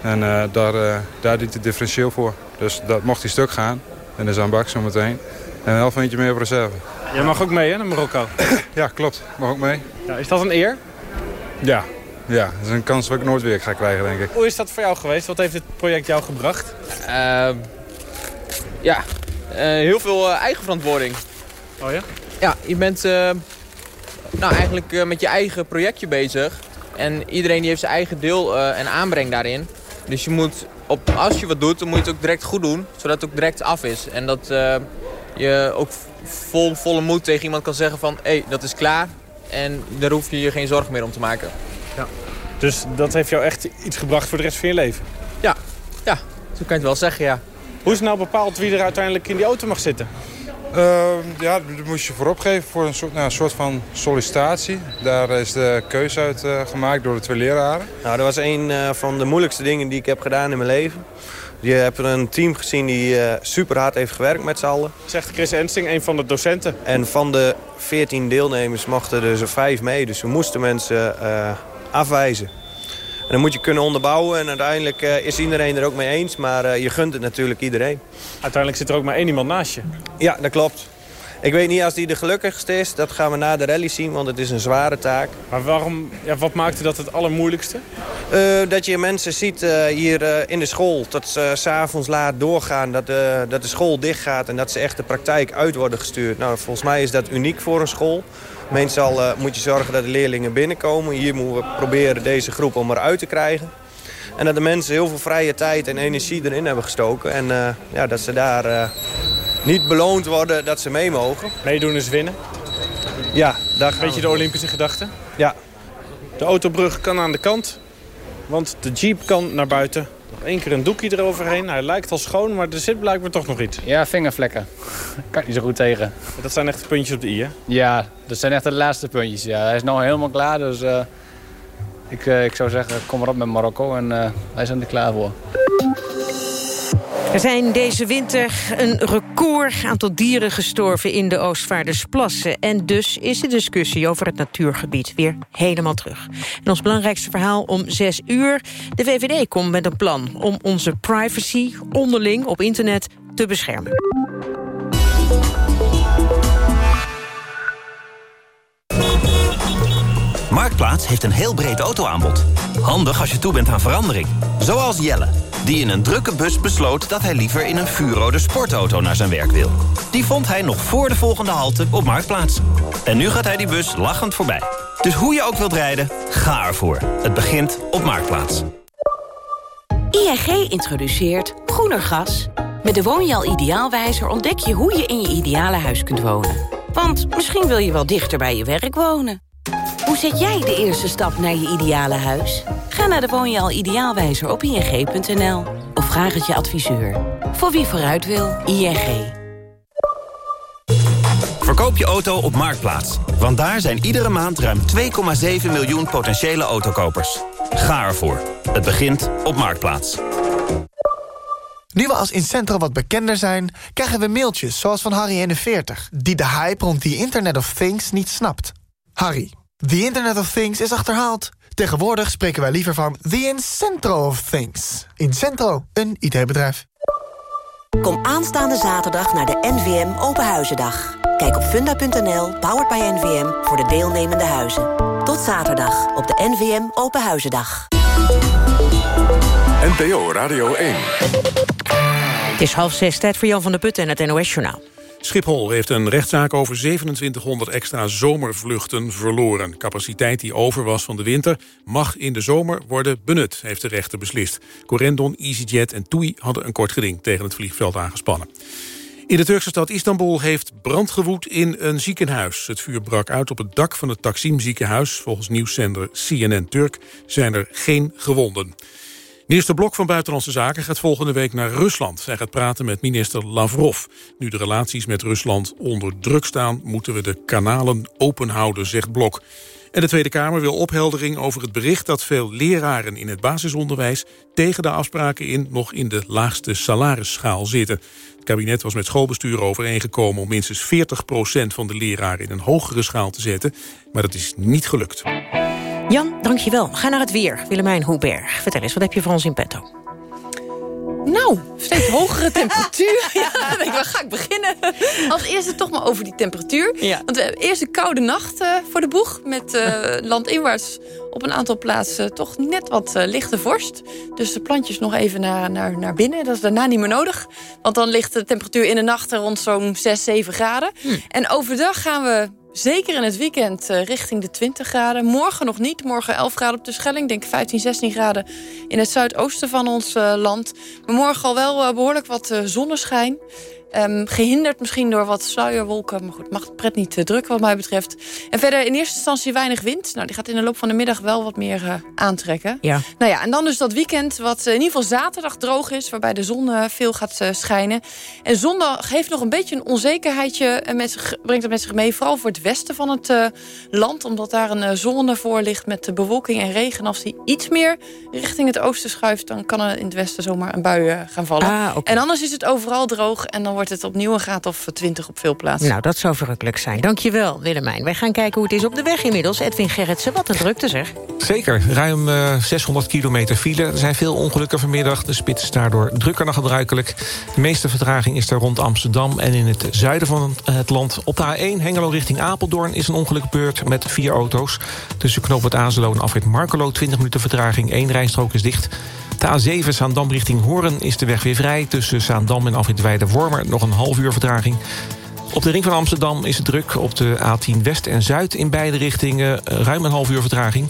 Speaker 23: En daar, daar dient het differentieel voor. Dus dat mocht hij stuk gaan. En is aan bak zo meteen. En een half eentje meer op reserve.
Speaker 20: Jij mag ook mee hè, naar Marokko?
Speaker 23: ja, klopt. Mag ook mee.
Speaker 20: Ja, is dat een eer?
Speaker 23: Ja. Ja, dat is een kans wat ik nooit weer ga krijgen, denk ik.
Speaker 20: Hoe is dat voor jou geweest? Wat heeft dit project jou gebracht?
Speaker 21: Uh, ja, heel veel eigen verantwoording.
Speaker 20: Oh ja?
Speaker 21: Ja, je bent nou, eigenlijk met je eigen projectje bezig. En iedereen die heeft zijn eigen deel en aanbreng daarin. Dus je moet, op, als je wat doet, dan moet je het ook direct goed doen. Zodat het ook direct af is. En dat uh, je ook vol, volle moed tegen iemand kan zeggen van... hé, hey, dat is klaar. En daar hoef je je geen zorgen meer om te maken.
Speaker 20: Ja. Dus dat heeft jou echt iets gebracht voor de rest van je leven?
Speaker 21: Ja, ja zo kan je het wel zeggen, ja.
Speaker 20: Hoe is het nou bepaald wie er uiteindelijk in die auto mag zitten?
Speaker 23: Uh, ja, dat moest je voorop geven voor een soort, nou, een soort van sollicitatie. Daar is de keuze uit uh, gemaakt door de twee leraren.
Speaker 24: Nou, dat was een uh, van de moeilijkste dingen die ik heb gedaan in mijn leven. Je hebt een team gezien die super hard heeft gewerkt met z'n allen.
Speaker 20: Zegt Chris Ensting, een van de docenten.
Speaker 24: En van de 14 deelnemers mochten er zo vijf mee. Dus we moesten mensen afwijzen. En dan moet je kunnen onderbouwen en uiteindelijk uh, is iedereen er ook mee eens. Maar uh, je gunt het natuurlijk iedereen.
Speaker 20: Uiteindelijk zit er ook maar één iemand naast je.
Speaker 24: Ja, dat klopt. Ik weet niet als die de gelukkigste is. Dat gaan we na de rally zien, want het is een zware taak.
Speaker 20: Maar waarom, ja, wat maakte dat het allermoeilijkste?
Speaker 24: Uh, dat je mensen ziet hier in de school tot ze s'avonds laat doorgaan. Dat, dat de school dichtgaat en dat ze echt de praktijk uit worden gestuurd. Nou, volgens mij is dat uniek voor een school. Meestal moet je zorgen dat de leerlingen binnenkomen. Hier moeten we proberen deze groep om eruit te krijgen. En dat de mensen heel veel vrije tijd en energie erin hebben gestoken. En ja, dat ze daar niet beloond worden dat ze mee mogen.
Speaker 20: Meedoen is winnen?
Speaker 24: Ja, daar gaan
Speaker 20: Beetje de Olympische gedachte?
Speaker 24: Ja.
Speaker 20: De autobrug kan aan de kant, want de jeep kan naar buiten. Nog één keer een doekje eroverheen. Hij lijkt al schoon, maar er zit blijkbaar toch nog iets.
Speaker 22: Ja, vingervlekken. kan niet zo goed tegen.
Speaker 20: Dat zijn echt de puntjes op de i, hè?
Speaker 22: Ja, dat zijn echt de laatste puntjes. Ja. Hij is nu helemaal klaar, dus uh, ik, uh, ik zou zeggen, kom maar op met Marokko en uh, wij zijn er klaar voor.
Speaker 2: Er zijn deze winter een record aantal dieren gestorven in de Oostvaardersplassen. En dus is de discussie over het natuurgebied weer helemaal terug. En ons belangrijkste verhaal om zes uur. De VVD komt met een plan om onze privacy onderling op internet te beschermen.
Speaker 25: Marktplaats heeft een heel breed autoaanbod. Handig als je toe bent aan verandering. Zoals Jelle, die in een drukke bus besloot... dat hij liever in een vuurrode sportauto naar zijn werk wil. Die vond hij nog voor de volgende halte op Marktplaats. En nu gaat hij die bus lachend voorbij. Dus hoe je ook wilt rijden, ga ervoor. Het begint op Marktplaats.
Speaker 26: ING introduceert groener gas. Met de Woonjaal Ideaalwijzer ontdek je hoe je in je ideale huis kunt wonen. Want misschien wil je wel dichter bij je werk wonen. Hoe zet jij de eerste stap naar je ideale huis? Ga naar de Woonjaal Ideaalwijzer op ing.nl. Of vraag het je adviseur. Voor wie vooruit wil, ING.
Speaker 25: Verkoop je auto op Marktplaats. Want daar zijn iedere maand ruim 2,7 miljoen potentiële autokopers. Ga ervoor. Het begint op Marktplaats.
Speaker 27: Nu we als Incentro wat bekender zijn, krijgen we mailtjes zoals van Harry41... die de hype rond the Internet of Things niet snapt. Harry, the Internet of Things is achterhaald. Tegenwoordig spreken wij liever van the Incentro of Things. Incentro, een IT-bedrijf.
Speaker 28: Kom aanstaande zaterdag naar de NVM Openhuizendag. Kijk op funda.nl, powered by NVM, voor de deelnemende huizen. Tot zaterdag op de NVM Openhuizendag.
Speaker 1: NPO Radio 1.
Speaker 2: Het is half zes, tijd voor Jan van der Putten en het NOS-journaal.
Speaker 3: Schiphol heeft een rechtszaak over 2700 extra zomervluchten verloren. Capaciteit die over was van de winter mag in de zomer worden benut, heeft de rechter beslist. Corendon, EasyJet en TUI hadden een kort geding tegen het vliegveld aangespannen. In de Turkse stad Istanbul heeft brand gewoed in een ziekenhuis. Het vuur brak uit op het dak van het Taksim ziekenhuis. Volgens nieuwszender CNN Turk zijn er geen gewonden. Minister Blok van Buitenlandse Zaken gaat volgende week naar Rusland. Hij gaat praten met minister Lavrov. Nu de relaties met Rusland onder druk staan... moeten we de kanalen open houden, zegt Blok. En de Tweede Kamer wil opheldering over het bericht... dat veel leraren in het basisonderwijs tegen de afspraken in... nog in de laagste salarisschaal zitten. Het kabinet was met schoolbesturen overeengekomen... om minstens 40% van de leraren in een hogere schaal te zetten. Maar dat is niet gelukt.
Speaker 2: Jan, dankjewel. Ga naar het weer. Willemijn Hoeberg, vertel eens, wat heb je voor ons in petto?
Speaker 29: Nou, steeds hogere temperatuur. ja, dan denk ik, waar ga ik beginnen? Als eerste toch maar over die temperatuur. Want we hebben eerst een koude nacht uh, voor de boeg. Met uh, landinwaarts op een aantal plaatsen toch net wat uh, lichte vorst. Dus de plantjes nog even naar, naar, naar binnen. Dat is daarna niet meer nodig. Want dan ligt de temperatuur in de nacht rond zo'n 6, 7 graden. Hm. En overdag gaan we Zeker in het weekend uh, richting de 20 graden. Morgen nog niet. Morgen 11 graden op de Schelling. Denk 15, 16 graden in het zuidoosten van ons uh, land. Maar morgen al wel uh, behoorlijk wat zonneschijn. Um, gehinderd misschien door wat sluierwolken. Maar goed, mag het pret niet uh, druk wat mij betreft. En verder in eerste instantie weinig wind. Nou, die gaat in de loop van de middag wel wat meer uh, aantrekken.
Speaker 2: Ja.
Speaker 29: Nou ja, en dan dus dat weekend wat uh, in ieder geval zaterdag droog is. Waarbij de zon veel gaat schijnen. En zondag heeft nog een beetje een onzekerheidje met zich, brengt het met zich mee. Vooral voor het westen van het land. Omdat daar een zone voor ligt met de bewolking en regen. Als die iets meer richting het oosten schuift... dan kan er in het westen zomaar een bui gaan vallen.
Speaker 2: Ah, okay.
Speaker 29: En anders is het overal droog en dan wordt wordt het opnieuw een graad of 20 op veel plaatsen.
Speaker 2: Nou, dat zou verrukkelijk zijn. Dankjewel, Willemijn. Wij gaan kijken hoe het is op de weg inmiddels. Edwin Gerritsen, wat een drukte zeg.
Speaker 6: Zeker, ruim uh, 600 kilometer file. Er zijn veel ongelukken vanmiddag. De spits is daardoor drukker dan gebruikelijk. De meeste vertraging is er rond Amsterdam en in het zuiden van het land. Op de A1 Hengelo richting Apeldoorn is een ongeluk gebeurd met vier auto's. Tussen Knoop het Azelo en afrit Markelo 20 minuten vertraging. Eén rijstrook is dicht. De A7 Zaandam richting Hoorn is de weg weer vrij. Tussen Zaandam en Afrit Weide-Wormer nog een half uur vertraging. Op de ring van Amsterdam is het druk. Op de A10 West en Zuid in beide richtingen ruim een half uur vertraging.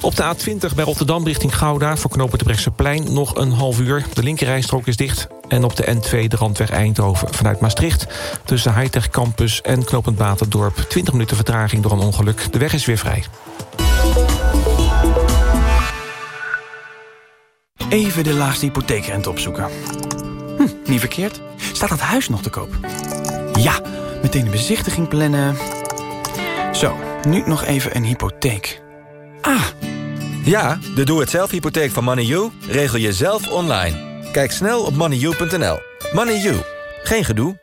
Speaker 6: Op de A20 bij Rotterdam richting Gouda... voor knopen de Brechtseplein nog een half uur. De linkerrijstrook is dicht. En op de N2 de randweg Eindhoven vanuit Maastricht... tussen Hightech Campus en knopend Baterdorp... 20 minuten vertraging door een ongeluk. De weg is weer vrij.
Speaker 30: Even de laagste hypotheekrente opzoeken. Hm, niet verkeerd. Staat dat huis nog te koop? Ja, meteen een bezichtiging plannen. Zo, nu nog even een hypotheek. Ah,
Speaker 31: Ja, de doe-het-zelf hypotheek van MoneyU regel je zelf online. Kijk snel op moneyu.nl. MoneyU, geen gedoe.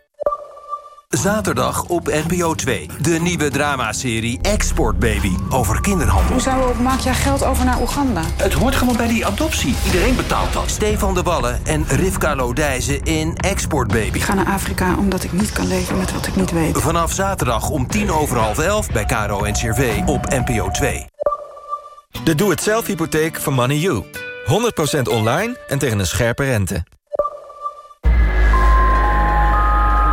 Speaker 32: Zaterdag op NPO 2. De nieuwe dramaserie Export Baby. Over kinderhandel.
Speaker 33: Hoe zou op maak jij geld over naar Oeganda?
Speaker 32: Het hoort gewoon bij die adoptie. Iedereen betaalt dat. Stefan de Wallen en Rivka Lodijzen in Export Baby.
Speaker 33: Ik ga naar Afrika omdat ik niet kan leven met wat ik niet weet.
Speaker 32: Vanaf zaterdag om tien over half elf bij Caro en CRV op NPO 2.
Speaker 34: De doe-het-zelf-hypotheek van MoneyU. 100% online en tegen een scherpe rente.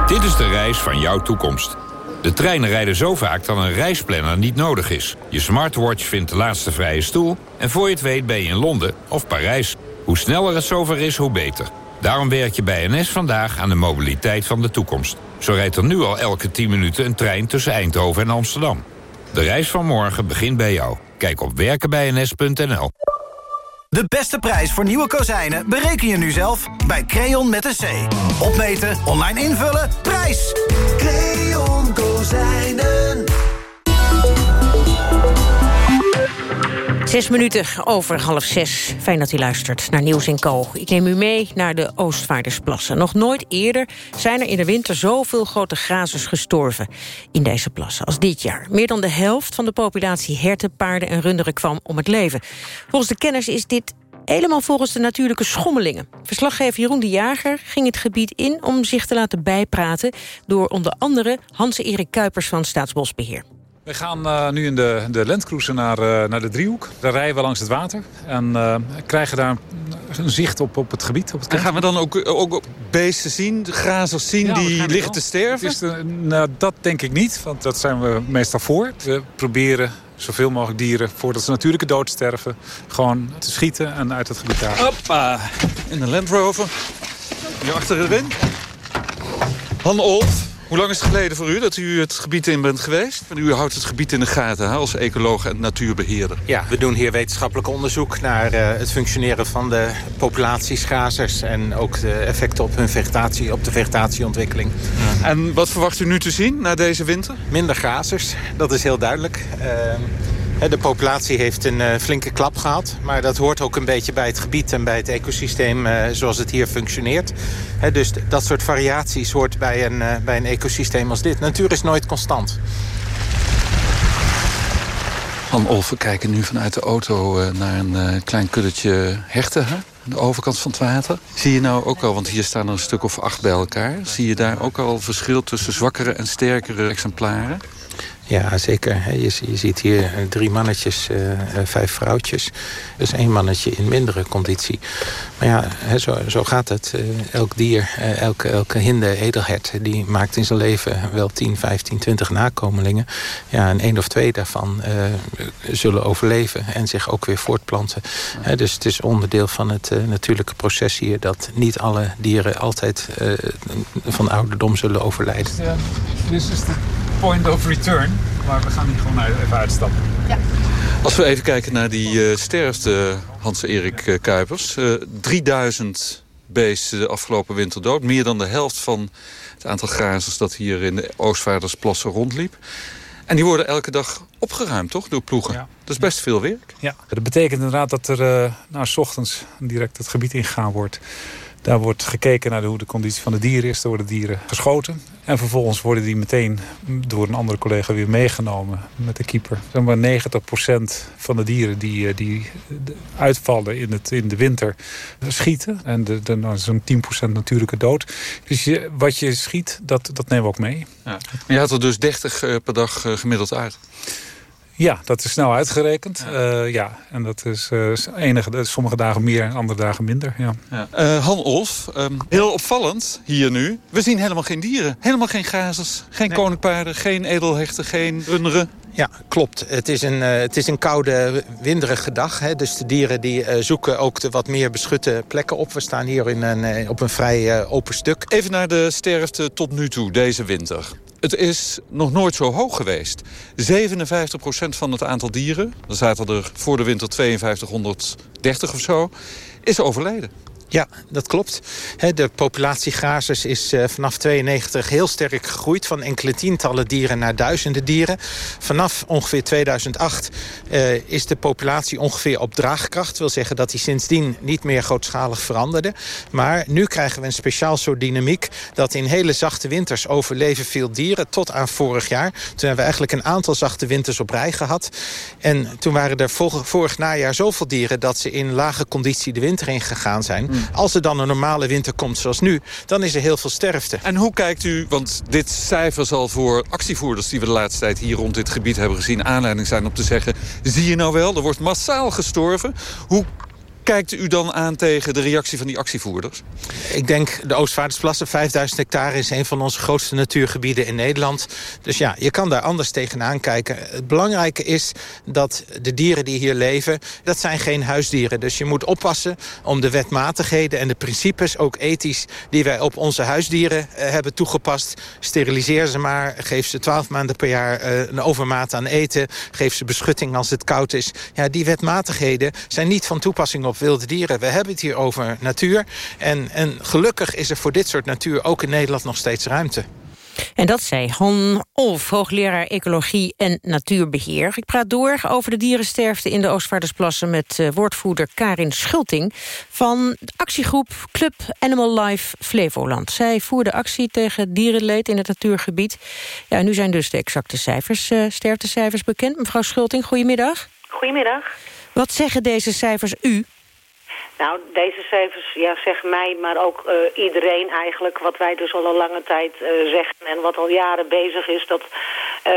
Speaker 35: Dit is de reis van jouw toekomst. De treinen rijden zo vaak dat een reisplanner niet nodig is. Je smartwatch vindt de laatste vrije stoel... en voor je het weet ben je in Londen of Parijs. Hoe sneller het zover is, hoe beter. Daarom werk je bij NS vandaag aan de mobiliteit van de toekomst. Zo rijdt er nu al elke 10 minuten een trein tussen Eindhoven en Amsterdam. De reis van morgen begint bij jou. Kijk op werkenbijns.nl.
Speaker 36: De beste prijs voor nieuwe kozijnen bereken je nu zelf bij Creon met een C. Opmeten, online invullen, prijs!
Speaker 19: Creon Kozijnen.
Speaker 2: Zes minuten over half zes. Fijn dat u luistert naar Nieuws in Co. Ik neem u mee naar de Oostvaardersplassen. Nog nooit eerder zijn er in de winter zoveel grote grazers gestorven in deze plassen als dit jaar. Meer dan de helft van de populatie herten, paarden en runderen kwam om het leven. Volgens de kenners is dit helemaal volgens de natuurlijke schommelingen. Verslaggever Jeroen de Jager ging het gebied in om zich te laten bijpraten... door onder andere Hans-Erik Kuipers van Staatsbosbeheer.
Speaker 37: We gaan uh, nu in de, de Landcruiser naar, uh, naar de driehoek. Daar rijden we langs het water en uh, krijgen daar een zicht op, op het gebied. Op het
Speaker 38: en gaan we dan ook, ook beesten zien, grazers zien
Speaker 37: ja,
Speaker 38: die liggen te sterven?
Speaker 37: Nou, dat denk ik niet, want dat zijn we meestal voor. We proberen zoveel mogelijk dieren, voordat ze natuurlijke dood sterven... gewoon te schieten en uit het gebied te halen.
Speaker 38: Hoppa, in de Land Rover. Hier achter de wind. Han Olf, hoe lang is het geleden voor u dat u het gebied in bent geweest? U houdt het gebied in de gaten hè, als ecoloog en natuurbeheerder.
Speaker 39: Ja, we doen hier wetenschappelijk onderzoek naar uh, het functioneren van de populaties grazers... en ook de effecten op, hun vegetatie, op de vegetatieontwikkeling.
Speaker 38: Ja. En wat verwacht u nu te zien na deze winter?
Speaker 39: Minder grazers, dat is heel duidelijk. Uh, de populatie heeft een uh, flinke klap gehad. Maar dat hoort ook een beetje bij het gebied en bij het ecosysteem uh, zoals het hier functioneert. Dus dat soort variaties hoort bij een, uh, bij een ecosysteem als dit. Natuur is nooit constant.
Speaker 38: Han Olven kijken nu vanuit de auto naar een klein kuddetje herten. Hè? Aan de overkant van het water. Zie je nou ook al, want hier staan er een stuk of acht bij elkaar. Zie je daar ook al verschil tussen zwakkere en sterkere exemplaren?
Speaker 39: Ja, zeker. Je, je ziet hier drie mannetjes, uh, vijf vrouwtjes. Dus één mannetje in mindere conditie. Maar ja, zo, zo gaat het. Elk dier, elke, elke hinde, edelhert... die maakt in zijn leven wel 10, 15, 20 nakomelingen. Ja, en één of twee daarvan zullen overleven... en zich ook weer voortplanten. dus het is onderdeel van het natuurlijke proces hier... dat niet alle dieren altijd van ouderdom zullen overlijden.
Speaker 37: Dit is de point of return. Maar we gaan hier gewoon even uitstappen. Ja.
Speaker 38: Als we even kijken naar die uh, sterfte, Hans-Erik uh, Kuipers. Uh, 3000 beesten de afgelopen winter dood. Meer dan de helft van het aantal grazers dat hier in de Oostvaardersplassen rondliep. En die worden elke dag opgeruimd, toch, door ploegen? Ja. Dat is best veel werk.
Speaker 37: Ja, dat betekent inderdaad dat er nou, s ochtends direct het gebied ingegaan wordt. Daar wordt gekeken naar hoe de conditie van de dieren is. Er worden dieren geschoten. En vervolgens worden die meteen door een andere collega weer meegenomen met de keeper. Maar 90% van de dieren die, die uitvallen in, het, in de winter schieten. En de, nou, zo'n 10% natuurlijke dood. Dus wat je schiet, dat, dat nemen we ook mee.
Speaker 38: Ja. Je had er dus 30 per dag gemiddeld uit.
Speaker 37: Ja, dat is snel uitgerekend. Ja, uh, ja. en dat is uh, enige, sommige dagen meer, andere dagen minder. Ja.
Speaker 38: Ja. Uh, Han Olf, um, heel opvallend hier nu. We zien helemaal geen dieren. Helemaal geen grazers, geen nee. koninkpaarden, geen edelhechten, geen runderen.
Speaker 39: Ja, klopt. Het is een, uh, het is een koude, winderige dag. Hè? Dus de dieren die, uh, zoeken ook de wat meer beschutte plekken op. We staan hier in een, uh, op een vrij open stuk.
Speaker 38: Even naar de sterfte tot nu toe, deze winter. Het is nog nooit zo hoog geweest. 57% van het aantal dieren, er zaten er voor de winter 5230 of zo, is overleden.
Speaker 39: Ja, dat klopt. De populatie is vanaf 92 heel sterk gegroeid... van enkele tientallen dieren naar duizenden dieren. Vanaf ongeveer 2008 uh, is de populatie ongeveer op draagkracht. Dat wil zeggen dat die sindsdien niet meer grootschalig veranderde. Maar nu krijgen we een speciaal soort dynamiek... dat in hele zachte winters overleven veel dieren tot aan vorig jaar. Toen hebben we eigenlijk een aantal zachte winters op rij gehad. En toen waren er vorig najaar zoveel dieren... dat ze in lage conditie de winter in gegaan zijn... Mm. Als er dan een normale winter komt zoals nu, dan is er heel veel sterfte.
Speaker 38: En hoe kijkt u, want dit cijfer zal voor actievoerders... die we de laatste tijd hier rond dit gebied hebben gezien... aanleiding zijn om te zeggen, zie je nou wel, er wordt massaal gestorven. Hoe kijkt u dan aan tegen de reactie van die actievoerders?
Speaker 39: Ik denk de Oostvaardersplassen, 5000 hectare... is een van onze grootste natuurgebieden in Nederland. Dus ja, je kan daar anders tegenaan kijken. Het belangrijke is dat de dieren die hier leven... dat zijn geen huisdieren. Dus je moet oppassen om de wetmatigheden en de principes... ook ethisch, die wij op onze huisdieren eh, hebben toegepast. Steriliseer ze maar, geef ze 12 maanden per jaar eh, een overmaat aan eten... geef ze beschutting als het koud is. Ja, die wetmatigheden zijn niet van toepassing op wilde dieren. We hebben het hier over natuur. En, en gelukkig is er voor dit soort natuur ook in Nederland nog steeds ruimte.
Speaker 2: En dat zei Han Olf, hoogleraar Ecologie en Natuurbeheer. Ik praat door over de dierensterfte in de Oostvaardersplassen... met uh, woordvoerder Karin Schulting van de actiegroep Club Animal Life Flevoland. Zij voerde actie tegen dierenleed in het natuurgebied. Ja, nu zijn dus de exacte cijfers, uh, sterftecijfers bekend. Mevrouw Schulting, goedemiddag.
Speaker 40: Goedemiddag.
Speaker 2: Wat zeggen deze cijfers u?
Speaker 40: Nou, deze cijfers ja, zeggen mij, maar ook uh, iedereen eigenlijk... wat wij dus al een lange tijd uh, zeggen en wat al jaren bezig is... dat uh,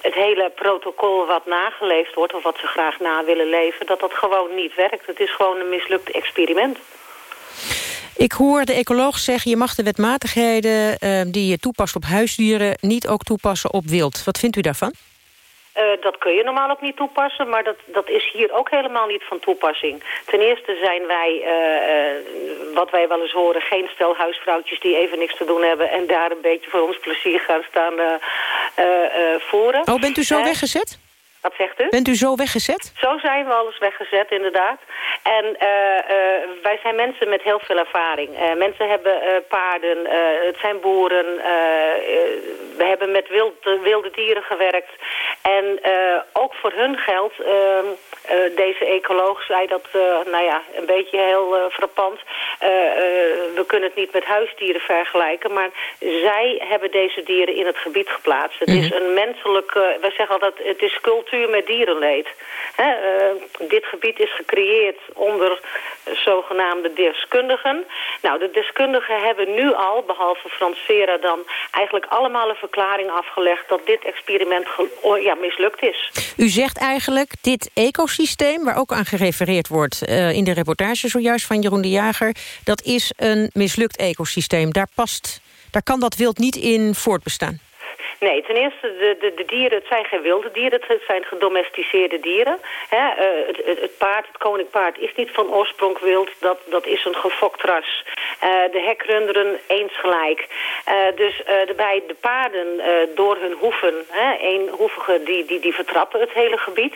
Speaker 40: het hele protocol wat nageleefd wordt... of wat ze graag na willen leven, dat dat gewoon niet werkt. Het is gewoon een mislukt experiment.
Speaker 2: Ik hoor de ecoloog zeggen... je mag de wetmatigheden die je toepast op huisdieren... niet ook toepassen op wild. Wat vindt u daarvan?
Speaker 40: Uh, dat kun je normaal ook niet toepassen, maar dat, dat is hier ook helemaal niet van toepassing. Ten eerste zijn wij, uh, uh, wat wij wel eens horen, geen stel huisvrouwtjes die even niks te doen hebben... en daar een beetje voor ons plezier gaan staan voeren.
Speaker 2: Oh, bent u zo weggezet?
Speaker 40: Wat zegt u?
Speaker 2: Bent u zo weggezet?
Speaker 40: Zo zijn we alles weggezet, inderdaad. En uh, uh, wij zijn mensen met heel veel ervaring. Uh, mensen hebben paarden, het zijn boeren. we hebben met wilde, wilde dieren gewerkt. En ook voor hun geldt, ehm, deze ecoloog zei dat, nou ja, een beetje heel frappant. we kunnen het niet met huisdieren vergelijken, maar zij hebben deze dieren in het gebied geplaatst. Het mm -hmm. is een menselijke, wij zeggen altijd, het is cultuur met dierenleed. Uh, dit gebied is gecreëerd onder zogenaamde deskundigen. Nou, de deskundigen hebben nu al, behalve Frans Vera dan... eigenlijk allemaal een verklaring afgelegd dat dit experiment ja, mislukt is.
Speaker 2: U zegt eigenlijk, dit ecosysteem, waar ook aan gerefereerd wordt... Uh, in de reportage zojuist van Jeroen de Jager... dat is een mislukt ecosysteem. Daar past, daar kan dat wild niet in voortbestaan.
Speaker 40: Nee, ten eerste, de, de, de, dieren, het zijn geen wilde dieren, het zijn gedomesticeerde dieren. Hè, uh, het, het, paard, het koninkpaard, is niet van oorsprong wild, dat, dat is een gefokt ras. Uh, de hekrunderen eens gelijk. Uh, dus de, bij de paarden door hun hoeven, hè, die, die, die vertrappen het hele gebied.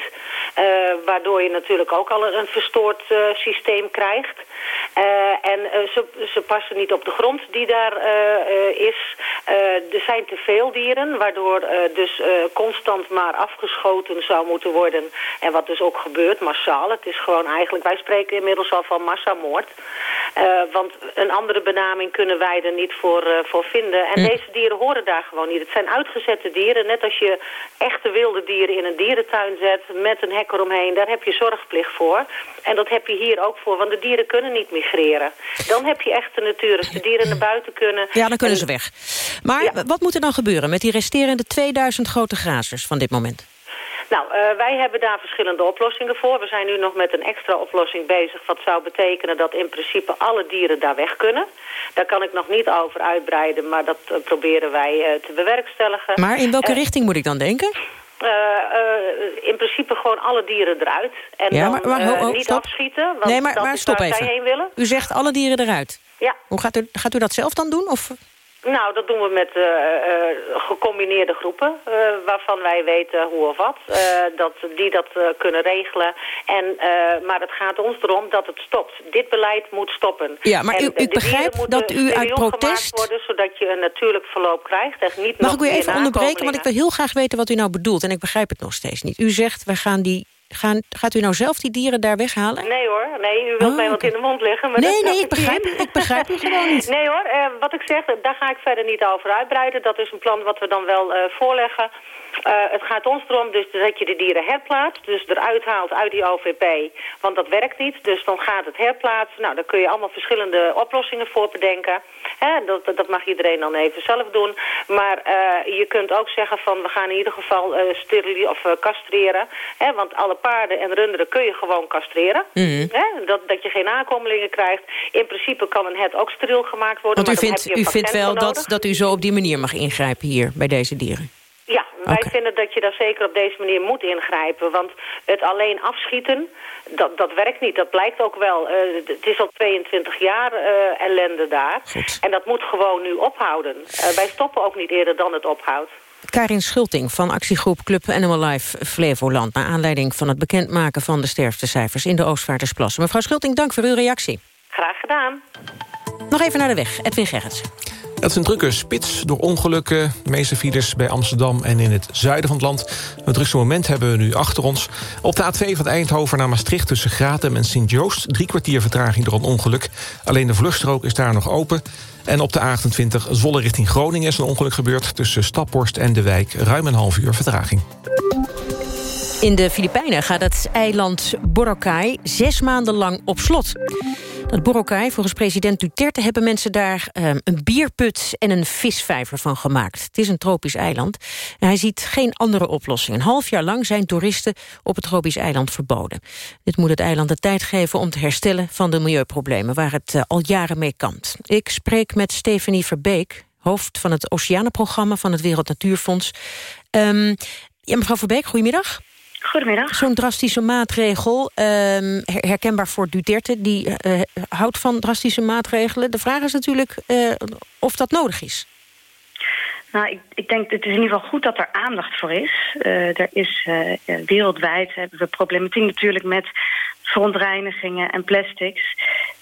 Speaker 40: waardoor je natuurlijk ook al een verstoord systeem krijgt. en ze, ze passen niet op de grond die daar is. er zijn te veel dieren waardoor uh, dus uh, constant maar afgeschoten zou moeten worden. En wat dus ook gebeurt, massaal. Het is gewoon eigenlijk, wij spreken inmiddels al van massamoord. Uh, want een andere benaming kunnen wij er niet voor, voor vinden. En hm. deze dieren horen daar gewoon niet. Het zijn uitgezette dieren. Net als je echte wilde dieren in een dierentuin zet met een hek eromheen. Daar heb je zorgplicht voor. En dat heb je hier ook voor, want de dieren kunnen niet migreren. Dan heb je echte natuur. Als de dieren naar buiten kunnen...
Speaker 2: Ja, dan kunnen ze weg. Maar ja. wat moet er dan gebeuren met die resterende 2000 grote grazers van dit moment?
Speaker 40: Nou, uh, wij hebben daar verschillende oplossingen voor. We zijn nu nog met een extra oplossing bezig. Wat zou betekenen dat in principe alle dieren daar weg kunnen. Daar kan ik nog niet over uitbreiden, maar dat uh, proberen wij uh, te bewerkstelligen.
Speaker 2: Maar in welke richting moet ik dan denken?
Speaker 40: In principe gewoon alle dieren eruit. En
Speaker 2: ja,
Speaker 40: dan
Speaker 2: maar, maar, ho, ho,
Speaker 40: niet
Speaker 2: stop.
Speaker 40: afschieten, want
Speaker 2: nee, maar,
Speaker 40: dat
Speaker 2: maar
Speaker 40: is
Speaker 2: stop
Speaker 40: waar
Speaker 2: even.
Speaker 40: zij heen willen.
Speaker 2: U zegt alle dieren eruit.
Speaker 40: Ja.
Speaker 2: Hoe gaat u, gaat u dat zelf dan doen? Of...
Speaker 40: Nou, dat doen we met uh, uh, gecombineerde groepen, uh, waarvan wij weten hoe of wat. dat die dat kunnen regelen. En, maar het gaat ons erom dat het stopt. Dit beleid moet stoppen.
Speaker 2: Ja, maar
Speaker 40: en
Speaker 2: u, u begrijpt dat u uit protest...
Speaker 40: worden, zodat je een natuurlijk verloop krijgt. En niet
Speaker 2: Mag
Speaker 40: nog
Speaker 2: ik u even onderbreken, want ik wil heel graag weten wat u nou bedoelt. En ik begrijp het nog steeds niet. U zegt, we gaan die gaan, gaat u nou zelf die dieren daar weghalen?
Speaker 40: Nee hoor, nee, u wilt
Speaker 2: Oh,
Speaker 40: mij wat in de mond leggen. Maar
Speaker 2: Nee,
Speaker 40: dat
Speaker 2: nee, ik begrijp u- ik begrijp u gewoon niet.
Speaker 40: Nee hoor, eh, wat ik zeg, daar ga ik verder niet over uitbreiden. Dat is een plan wat we dan wel eh, voorleggen. Eh, het gaat ons erom dus dat je de dieren herplaatst. Dus eruit haalt uit die OVP. Want dat werkt niet. Dus dan gaat het herplaatsen. Nou, daar kun je allemaal verschillende oplossingen voor bedenken. Hè, dat, dat- mag iedereen dan even zelf doen. Maar je kunt ook zeggen van we gaan in ieder geval sterilie of eh, castreren. Hè, want alle paarden en runderen kun je gewoon castreren.
Speaker 2: Mhm.
Speaker 40: Hè, dat, dat je geen aankomelingen krijgt. In principe kan een het ook steriel gemaakt worden.
Speaker 2: Want u vindt, u vindt wel dat, dat u zo op die manier mag ingrijpen hier bij deze dieren?
Speaker 40: Ja, wij vinden dat je daar zeker op deze manier moet ingrijpen. Want het alleen afschieten, dat, dat werkt niet. Dat blijkt ook wel. Eh, het is al 22 jaar eh, ellende daar. En dat moet gewoon nu ophouden. Eh, wij stoppen ook niet eerder dan het ophoudt.
Speaker 2: Karin Schulting van actiegroep Club Animal Life Flevoland... naar aanleiding van het bekendmaken van de sterftecijfers in de Oostvaardersplassen. Mevrouw Schulting, dank voor uw reactie.
Speaker 40: Graag gedaan.
Speaker 2: Nog even naar de weg, Edwin Gerrits.
Speaker 6: Het is een drukke spits door ongelukken. De meeste files bij Amsterdam en in het zuiden van het land. Het drukste moment hebben we nu achter ons. Op de A2 van Eindhoven naar Maastricht tussen Gratum en Sint-Joost... drie kwartier vertraging door een ongeluk. Alleen de vluchtstrook is daar nog open. En op de A28 Zwolle richting Groningen is een ongeluk gebeurd... tussen Staphorst en De Wijk. Ruim een half uur vertraging.
Speaker 2: In de Filipijnen gaat het eiland Boracay zes maanden lang op slot. Dat Boracay, volgens president Duterte... hebben mensen daar eh, een bierput en een visvijver van gemaakt. Het is een tropisch eiland. En hij ziet geen andere oplossing. Een half jaar lang zijn toeristen op het tropisch eiland verboden. Dit moet het eiland de tijd geven om te herstellen van de milieuproblemen... waar het eh, al jaren mee kampt. Ik spreek met Stephanie Verbeek, hoofd van het Oceanenprogramma... van het Wereld Natuurfonds. Ehm, ja, mevrouw Verbeek, goedemiddag.
Speaker 30: Goedemiddag.
Speaker 2: Zo'n drastische maatregel, ehm, her- herkenbaar voor Duterte... die eh, houdt van drastische maatregelen. De vraag is natuurlijk eh, of dat nodig is.
Speaker 30: Nou, ik, ik denk het is in ieder geval goed dat er aandacht voor is. Eh, er is eh, eh, wereldwijd hebben we problematiek natuurlijk met verontreinigingen en plastics.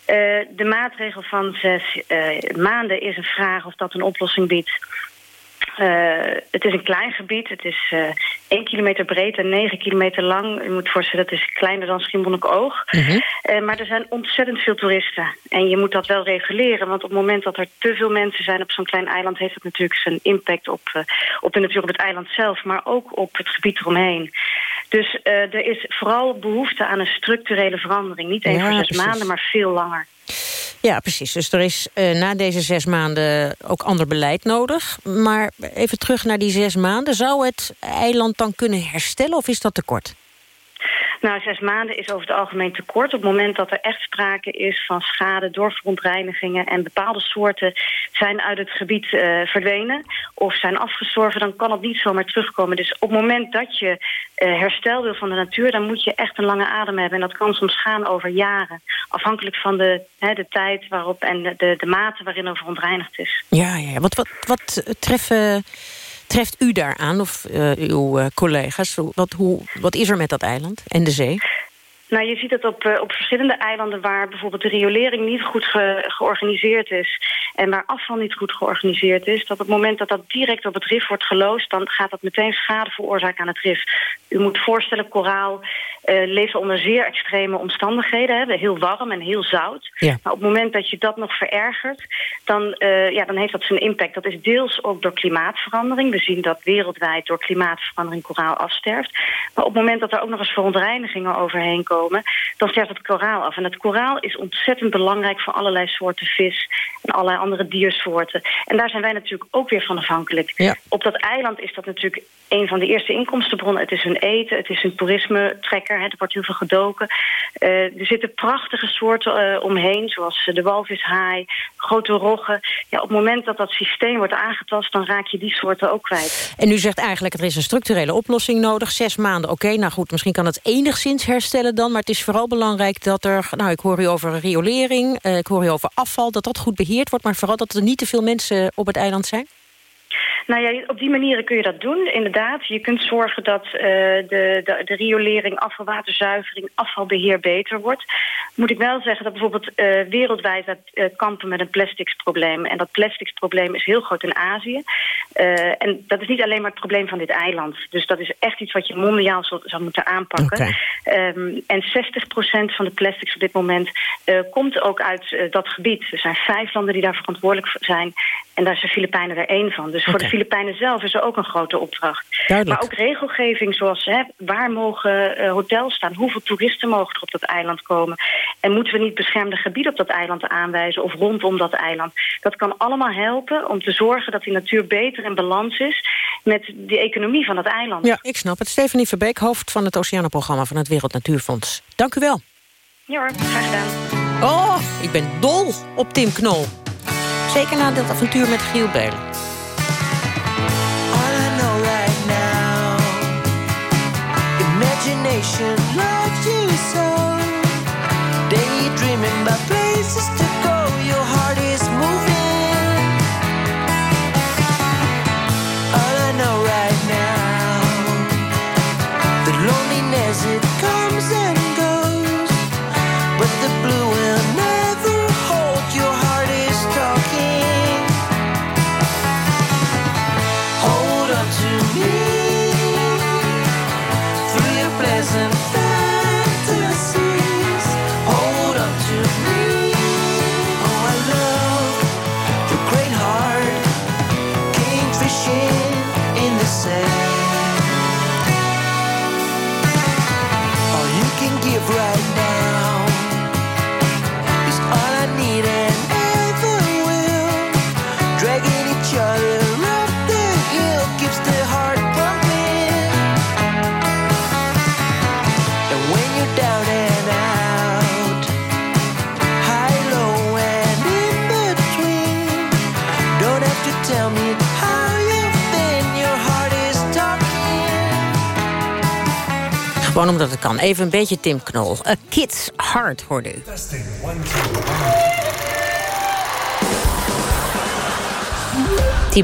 Speaker 30: Eh, de maatregel van zes eh, maanden is een vraag of dat een oplossing biedt. Eh, het is een klein gebied. Het is eh 1 kilometer breed en 9 kilometer lang. U moet voorstellen, dat is kleiner dan Schiermonnikoog. Eh, maar er zijn ontzettend veel toeristen. En je moet dat wel reguleren. Want op het moment dat er te veel mensen zijn op zo'n klein eiland... heeft dat natuurlijk zijn impact op, op de natuur op het eiland zelf... maar ook op het gebied eromheen. Dus er is vooral behoefte aan een structurele verandering. Niet één
Speaker 2: Ja,
Speaker 30: voor zes
Speaker 2: precies.
Speaker 30: maanden, maar veel langer.
Speaker 2: Ja, precies. Dus er is eh, na deze zes maanden ook ander beleid nodig. Maar even terug naar die zes maanden. Zou het eiland dan kunnen herstellen of is dat te kort?
Speaker 30: Nou, zes maanden is over het algemeen te kort. Op het moment dat er echt sprake is van schade door verontreinigingen... en bepaalde soorten zijn uit het gebied eh, verdwenen of zijn afgestorven... dan kan het niet zomaar terugkomen. Dus op het moment dat je eh, herstel wil van de natuur... dan moet je echt een lange adem hebben. En dat kan soms gaan over jaren. Afhankelijk van de, de tijd waarop en de, de, mate waarin er verontreinigd is.
Speaker 2: Ja, ja, ja. Wat, wat, wat treffen, treft u daaraan of eh, uw eh, collega's? Wat, hoe, wat is er met dat eiland en de zee?
Speaker 30: Nou, je ziet het op, eh, op verschillende eilanden waar bijvoorbeeld de riolering niet goed ge- georganiseerd is en waar afval niet goed georganiseerd is, dat op het moment dat dat direct op het rif wordt geloosd, dan gaat dat meteen schade veroorzaken aan het rif. U moet voorstellen, koraal eh, leeft onder zeer extreme omstandigheden, hè, heel warm en heel zout.
Speaker 2: Ja.
Speaker 30: Maar op het moment dat je dat nog verergert, dan, eh, ja, dan heeft dat zijn impact. Dat is deels ook door klimaatverandering. We zien dat wereldwijd door klimaatverandering koraal afsterft. Maar op het moment dat er ook nog eens verontreinigingen overheen komen, dan sterft het koraal af. En het koraal is ontzettend belangrijk voor allerlei soorten vis en allerlei andere diersoorten. En daar zijn wij natuurlijk ook weer van afhankelijk.
Speaker 2: Ja.
Speaker 30: Op dat eiland is dat natuurlijk een van de eerste inkomstenbronnen. Het is hun eten, het is hun toerisme-trekker. Er wordt heel veel gedoken. Eh, er zitten prachtige soorten eh, omheen, zoals eh, de walvishaai, grote roggen. Ja, op het moment dat dat systeem wordt aangetast, dan raak je die soorten ook kwijt.
Speaker 2: En u zegt eigenlijk, er is een structurele oplossing nodig. Zes maanden, oké, nou goed, misschien kan het enigszins herstellen dan... maar het is vooral belangrijk dat er, nou, ik hoor u over riolering... ik hoor u over afval, dat dat goed beheerd wordt... maar vooral dat er niet te veel mensen op het eiland zijn?
Speaker 30: Nou ja, op die manieren kun je dat doen, inderdaad. Je kunt zorgen dat uh, de, de, de, riolering, afvalwaterzuivering, afvalbeheer beter wordt. Moet ik wel zeggen dat bijvoorbeeld uh, wereldwijd dat, uh, kampen met een plasticsprobleem. En dat plasticsprobleem is heel groot in Azië. en dat is niet alleen maar het probleem van dit eiland. Dus dat is echt iets wat je mondiaal zou, zou moeten aanpakken. Okay. Um, en 60% van de plastics op dit moment komt ook uit dat gebied. Er zijn vijf landen die daar verantwoordelijk zijn. En daar is de Filipijnen er één van. Dus okay. voor de Filipijnen zelf is er ook een grote opdracht.
Speaker 2: Duidelijk.
Speaker 30: Maar ook regelgeving zoals hè, waar mogen uh, hotels staan? Hoeveel toeristen mogen er op dat eiland komen? En moeten we niet beschermde gebieden op dat eiland aanwijzen... of rondom dat eiland? Dat kan allemaal helpen om te zorgen dat die natuur beter in balans is... met de economie van het eiland.
Speaker 2: Ja, ik snap het. Stephanie Verbeek, hoofd van het Oceanenprogramma... van het Wereld Natuurfonds. Dank u wel.
Speaker 30: Ja hoor, graag gedaan.
Speaker 2: Oh, ik ben dol op Tim Knol. Zeker na dat avontuur met Giel Belen.
Speaker 19: Imagination loves you so. Daydreaming about places to
Speaker 2: Gewoon omdat het kan. Even een beetje Tim Knol. A Kid's Heart hoorde u.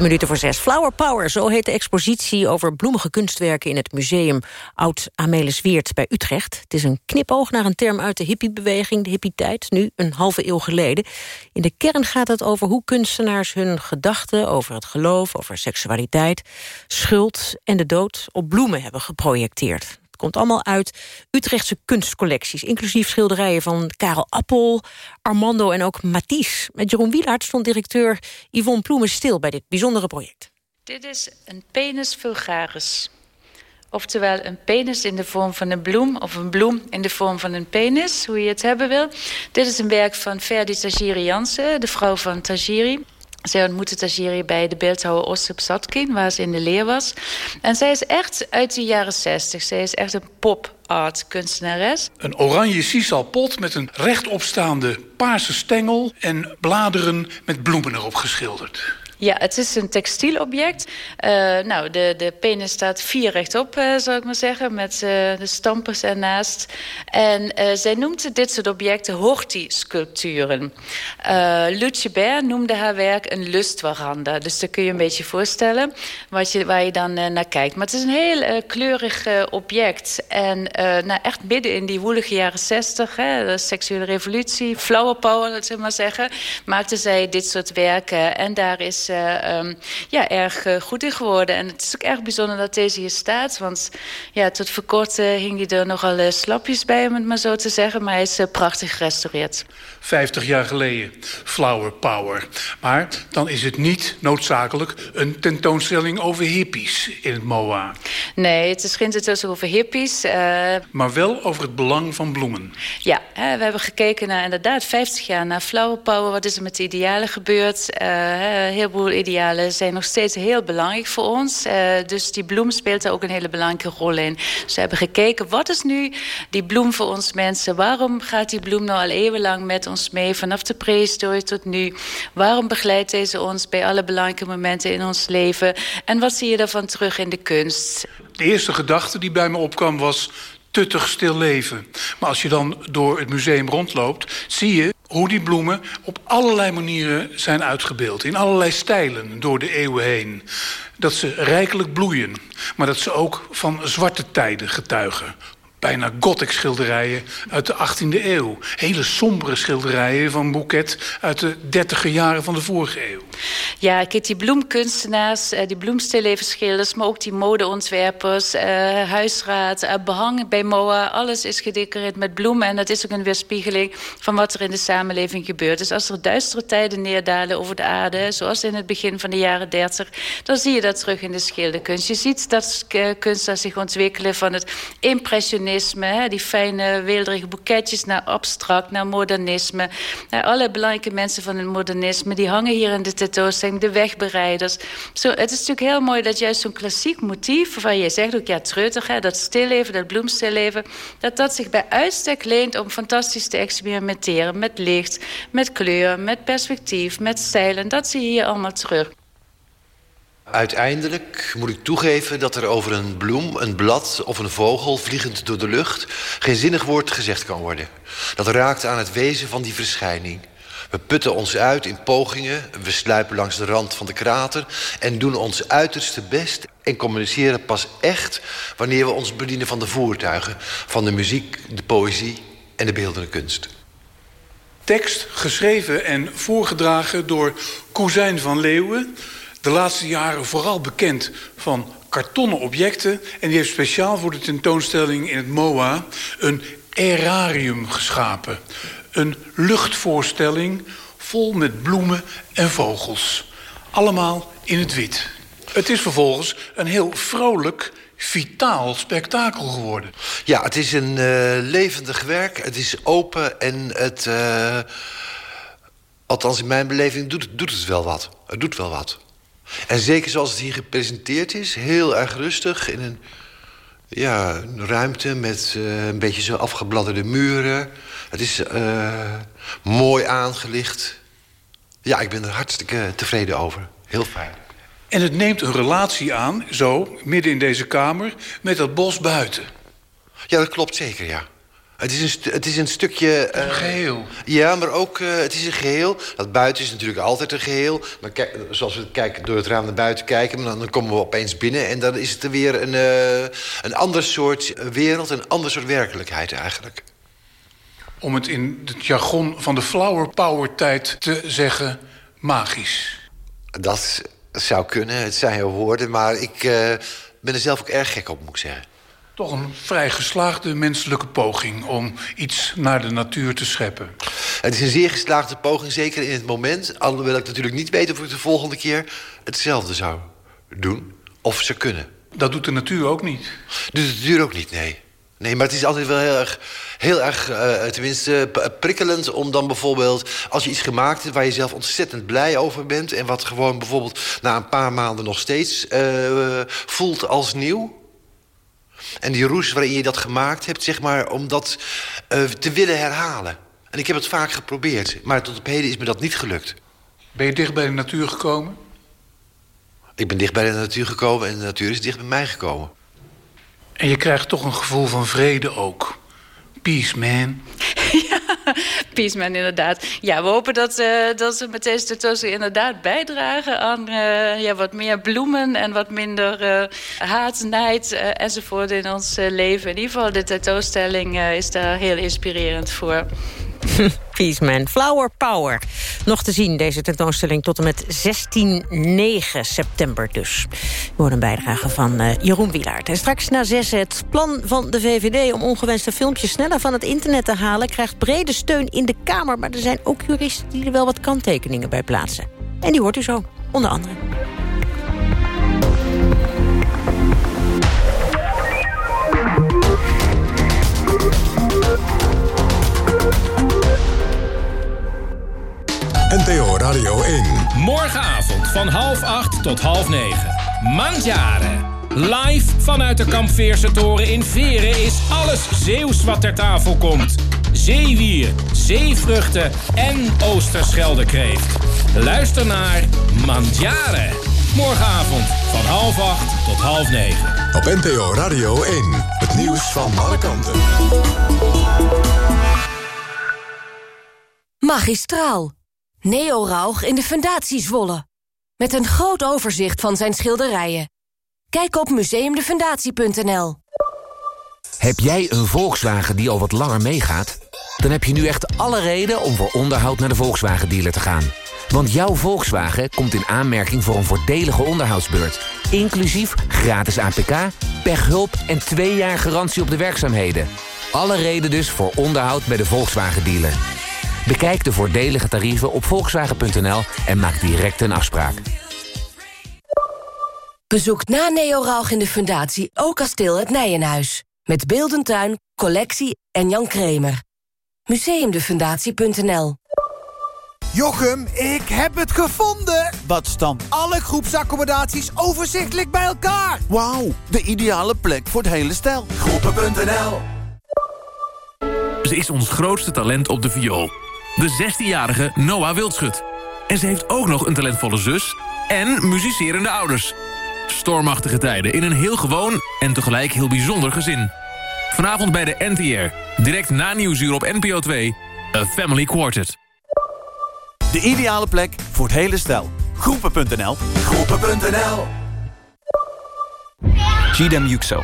Speaker 2: Minuten voor zes. Flower Power, zo heet de expositie over bloemige kunstwerken... in het museum Oud Amelisweert bij Utrecht. Het is een knipoog naar een term uit de hippiebeweging, de hippietijd... nu een halve eeuw geleden. In de kern gaat het over hoe kunstenaars hun gedachten... over het geloof, over seksualiteit, schuld en de dood... op bloemen hebben geprojecteerd. Komt allemaal uit Utrechtse kunstcollecties... inclusief schilderijen van Karel Appel, Armando en ook Matisse. Met Jeroen Wielaert stond directeur Yvonne Ploemen stil... bij dit bijzondere project.
Speaker 41: Dit is een penis vulgaris. Oftewel een penis in de vorm van een bloem... of een bloem in de vorm van een penis, hoe je het hebben wil. Dit is een werk van Ferdi Tajiri Jansen, de vrouw van Tajiri... Zij ontmoette Tajiri bij de beeldhouwer Ossip Satkin, waar ze in de leer was. En zij is echt uit de jaren zestig. Zij is echt een pop-art kunstenares.
Speaker 42: Een oranje sisalpot met een rechtopstaande paarse stengel... en bladeren met bloemen erop geschilderd.
Speaker 41: Ja, het is een textielobject. Uh, nou, de, de penis staat vier rechtop, uh, zou ik maar zeggen, met uh, de stampers ernaast. En zij noemt dit soort objecten horti-sculpturen. Lucie Baer noemde haar werk een lustwaranda. Dus dat kun je een beetje voorstellen wat je, waar je dan naar kijkt. Maar het is een heel kleurig object. En nou, echt midden in die woelige jaren zestig, de seksuele revolutie, flower power, laten we maar zeggen, maakte zij dit soort werken. En daar is uh, um, ja, erg uh, goed in geworden. En het is ook erg bijzonder dat deze hier staat. Want ja, tot voor kort uh, hing hij er nogal slapjes bij, om het maar zo te zeggen. Maar hij is prachtig gerestaureerd.
Speaker 42: 50 jaar geleden, flower power. Maar dan is het niet noodzakelijk een tentoonstelling over hippies in het MOA.
Speaker 41: Nee, het is geen tentoonstelling over hippies.
Speaker 42: Maar wel over het belang van bloemen.
Speaker 41: Ja, hè, we hebben gekeken naar inderdaad 50 jaar naar flower power. Wat is er met de idealen gebeurd? heel idealen zijn nog steeds heel belangrijk voor ons. Uh, dus die bloem speelt daar ook een hele belangrijke rol in. Dus we hebben gekeken, wat is nu die bloem voor ons mensen? Waarom gaat die bloem nou al eeuwenlang met ons mee, vanaf de prehistorie tot nu? Waarom begeleidt deze ons bij alle belangrijke momenten in ons leven? En wat zie je daarvan terug in de kunst?
Speaker 42: De eerste gedachte die bij me opkwam was tuttig stil leven. Maar als je dan door het museum rondloopt, zie je
Speaker 3: hoe die bloemen op allerlei manieren zijn uitgebeeld. In allerlei stijlen door de eeuwen heen. Dat ze rijkelijk bloeien, maar dat ze ook van zwarte tijden getuigen bijna gothic schilderijen uit de 18e eeuw. Hele sombere schilderijen van Bouquet uit de dertiger jaren van de vorige eeuw.
Speaker 41: Ja, kijk, die bloemkunstenaars, eh, die bloemstillevenschilders... maar ook die modeontwerpers, uh, huisraad, uh, behang bij MOA... alles is gedecoreerd met bloemen. En dat is ook een weerspiegeling van wat er in de samenleving gebeurt. Dus als er duistere tijden neerdalen over de aarde... zoals in het begin van de jaren 30... dan zie je dat terug in de schilderkunst. Je ziet dat kunstenaars zich ontwikkelen van het impressionisme die fijne weelderige boeketjes naar abstract, naar modernisme. Nou, alle belangrijke mensen van het modernisme, die hangen hier in de tentoonstelling, de wegbereiders. Zo, het is natuurlijk heel mooi dat juist zo'n klassiek motief, waarvan je zegt ook ja, treutig, hè, dat stilleven, dat bloemstilleven, dat dat zich bij uitstek leent om fantastisch te experimenteren met licht, met kleur, met perspectief, met stijl. En dat zie je hier allemaal terug.
Speaker 43: Uiteindelijk moet ik toegeven dat er over een bloem, een blad of een vogel vliegend door de lucht geen zinnig woord gezegd kan worden. Dat raakt aan het wezen van die verschijning. We putten ons uit in pogingen, we sluipen langs de rand van de krater en doen ons uiterste best en communiceren pas echt wanneer we ons bedienen van de voertuigen, van de muziek, de poëzie en de beeldende kunst.
Speaker 3: Tekst geschreven en voorgedragen door Kozijn van Leeuwen de laatste jaren vooral bekend van kartonnen objecten. En die heeft speciaal voor de tentoonstelling in het MOA een aerarium geschapen. Een luchtvoorstelling vol met bloemen en vogels. Allemaal in het wit. Het is vervolgens een heel vrolijk, vitaal spektakel geworden.
Speaker 43: Ja, het is een uh, levendig werk. Het is open en het... Uh, althans in mijn beleving doet, doet het wel wat. Het doet wel wat. En zeker zoals het hier gepresenteerd is, heel erg rustig in een, ja, een ruimte met uh, een beetje zo afgebladderde muren. Het is uh, mooi aangelicht. Ja, ik ben er hartstikke tevreden over. Heel fijn.
Speaker 3: En het neemt een relatie aan, zo, midden in deze kamer, met dat bos buiten.
Speaker 43: Ja, dat klopt zeker, ja. Het is een, het is een stukje...
Speaker 3: een geheel.
Speaker 43: Ja, maar ook, uh, het is een geheel. Dat buiten is natuurlijk altijd een geheel. Maar kijk, zoals we kijken, door het raam naar buiten kijken... Dan, dan komen we opeens binnen en dan is het er weer een, uh, een ander soort wereld... een ander soort werkelijkheid eigenlijk.
Speaker 3: Om het in het jargon van de flower power tijd te zeggen, magisch.
Speaker 43: Dat zou kunnen, het zijn jouw woorden. Maar ik ben er zelf ook erg gek op, moet ik zeggen
Speaker 3: toch een vrij geslaagde menselijke poging om iets naar de natuur te scheppen.
Speaker 43: Het is een zeer geslaagde poging, zeker in het moment. Alhoewel ik natuurlijk niet weet of ik de volgende keer hetzelfde zou doen. Of ze kunnen.
Speaker 3: Dat doet de natuur ook niet.
Speaker 43: Doet de natuur ook niet, nee. Nee, maar het is altijd wel heel erg, heel erg uh, tenminste prikkelend... om dan bijvoorbeeld, als je iets gemaakt hebt... waar je zelf ontzettend blij over bent... en wat gewoon bijvoorbeeld na een paar maanden nog steeds uh, voelt als nieuw... En die roes waarin je dat gemaakt hebt, zeg maar, om dat uh, te willen herhalen. En ik heb het vaak geprobeerd, maar tot op heden is me dat niet gelukt.
Speaker 3: Ben je dicht bij de natuur gekomen?
Speaker 43: Ik ben dicht bij de natuur gekomen en de natuur is dicht bij mij gekomen.
Speaker 3: En je krijgt toch een gevoel van vrede ook. Peace, man.
Speaker 41: ja, Peaceman inderdaad. Ja, we hopen dat, uh, dat ze met deze tentoonstelling inderdaad bijdragen aan uh, ja, wat meer bloemen en wat minder uh, haat, nijd enzovoort in ons leven. In ieder geval, de tentoonstelling is daar heel inspirerend voor.
Speaker 2: Peaceman. Flower Power. Nog te zien, deze tentoonstelling tot en met 16-9 september dus. Wordt een bijdrage van uh, Jeroen Wielaert. En straks na zes het plan van de VVD... om ongewenste filmpjes sneller van het internet te halen... krijgt brede steun in de Kamer. Maar er zijn ook juristen die er wel wat kanttekeningen bij plaatsen. En die hoort u zo, onder andere.
Speaker 1: NTO Radio 1.
Speaker 44: Morgenavond van half acht tot half negen. Mandjaren. Live vanuit de Kampveerse toren in Veren is alles Zeeuws wat ter tafel komt. Zeewier, zeevruchten en Oosterscheldekreeft. Luister naar Mandjaren. Morgenavond van half acht tot half negen.
Speaker 1: Op NTO Radio 1. Het nieuws van alle kanten.
Speaker 45: Magistraal. Neo Rauch in de Fundatie Zwolle. Met een groot overzicht van zijn schilderijen. Kijk op museumdefundatie.nl.
Speaker 25: Heb jij een Volkswagen die al wat langer meegaat? Dan heb je nu echt alle reden om voor onderhoud naar de Volkswagen dealer te gaan. Want jouw Volkswagen komt in aanmerking voor een voordelige onderhoudsbeurt. Inclusief gratis APK, pechhulp en twee jaar garantie op de werkzaamheden. Alle reden dus voor onderhoud bij de Volkswagen dealer. Bekijk de voordelige tarieven op volkswagen.nl en maak direct een afspraak.
Speaker 45: Bezoek na Neo Rauch in de Fundatie ook kasteel het Nijenhuis. Met Beeldentuin, collectie en Jan Kremer. Museumdefundatie.nl
Speaker 46: Jochem, ik heb het gevonden! Wat dan? Alle groepsaccommodaties overzichtelijk bij elkaar.
Speaker 47: Wauw, de ideale plek voor het hele stel.
Speaker 46: Groepen.nl
Speaker 48: Ze is ons grootste talent op de viool. De 16-jarige Noah Wildschut. En ze heeft ook nog een talentvolle zus en muzicerende ouders. Stormachtige tijden in een heel gewoon en tegelijk heel bijzonder gezin. Vanavond bij de NTR. Direct na Nieuwsuur op NPO 2. A Family Quartet.
Speaker 46: De ideale plek voor het hele stel. Groepen.nl Groepen.nl
Speaker 49: Gidem Yüksel,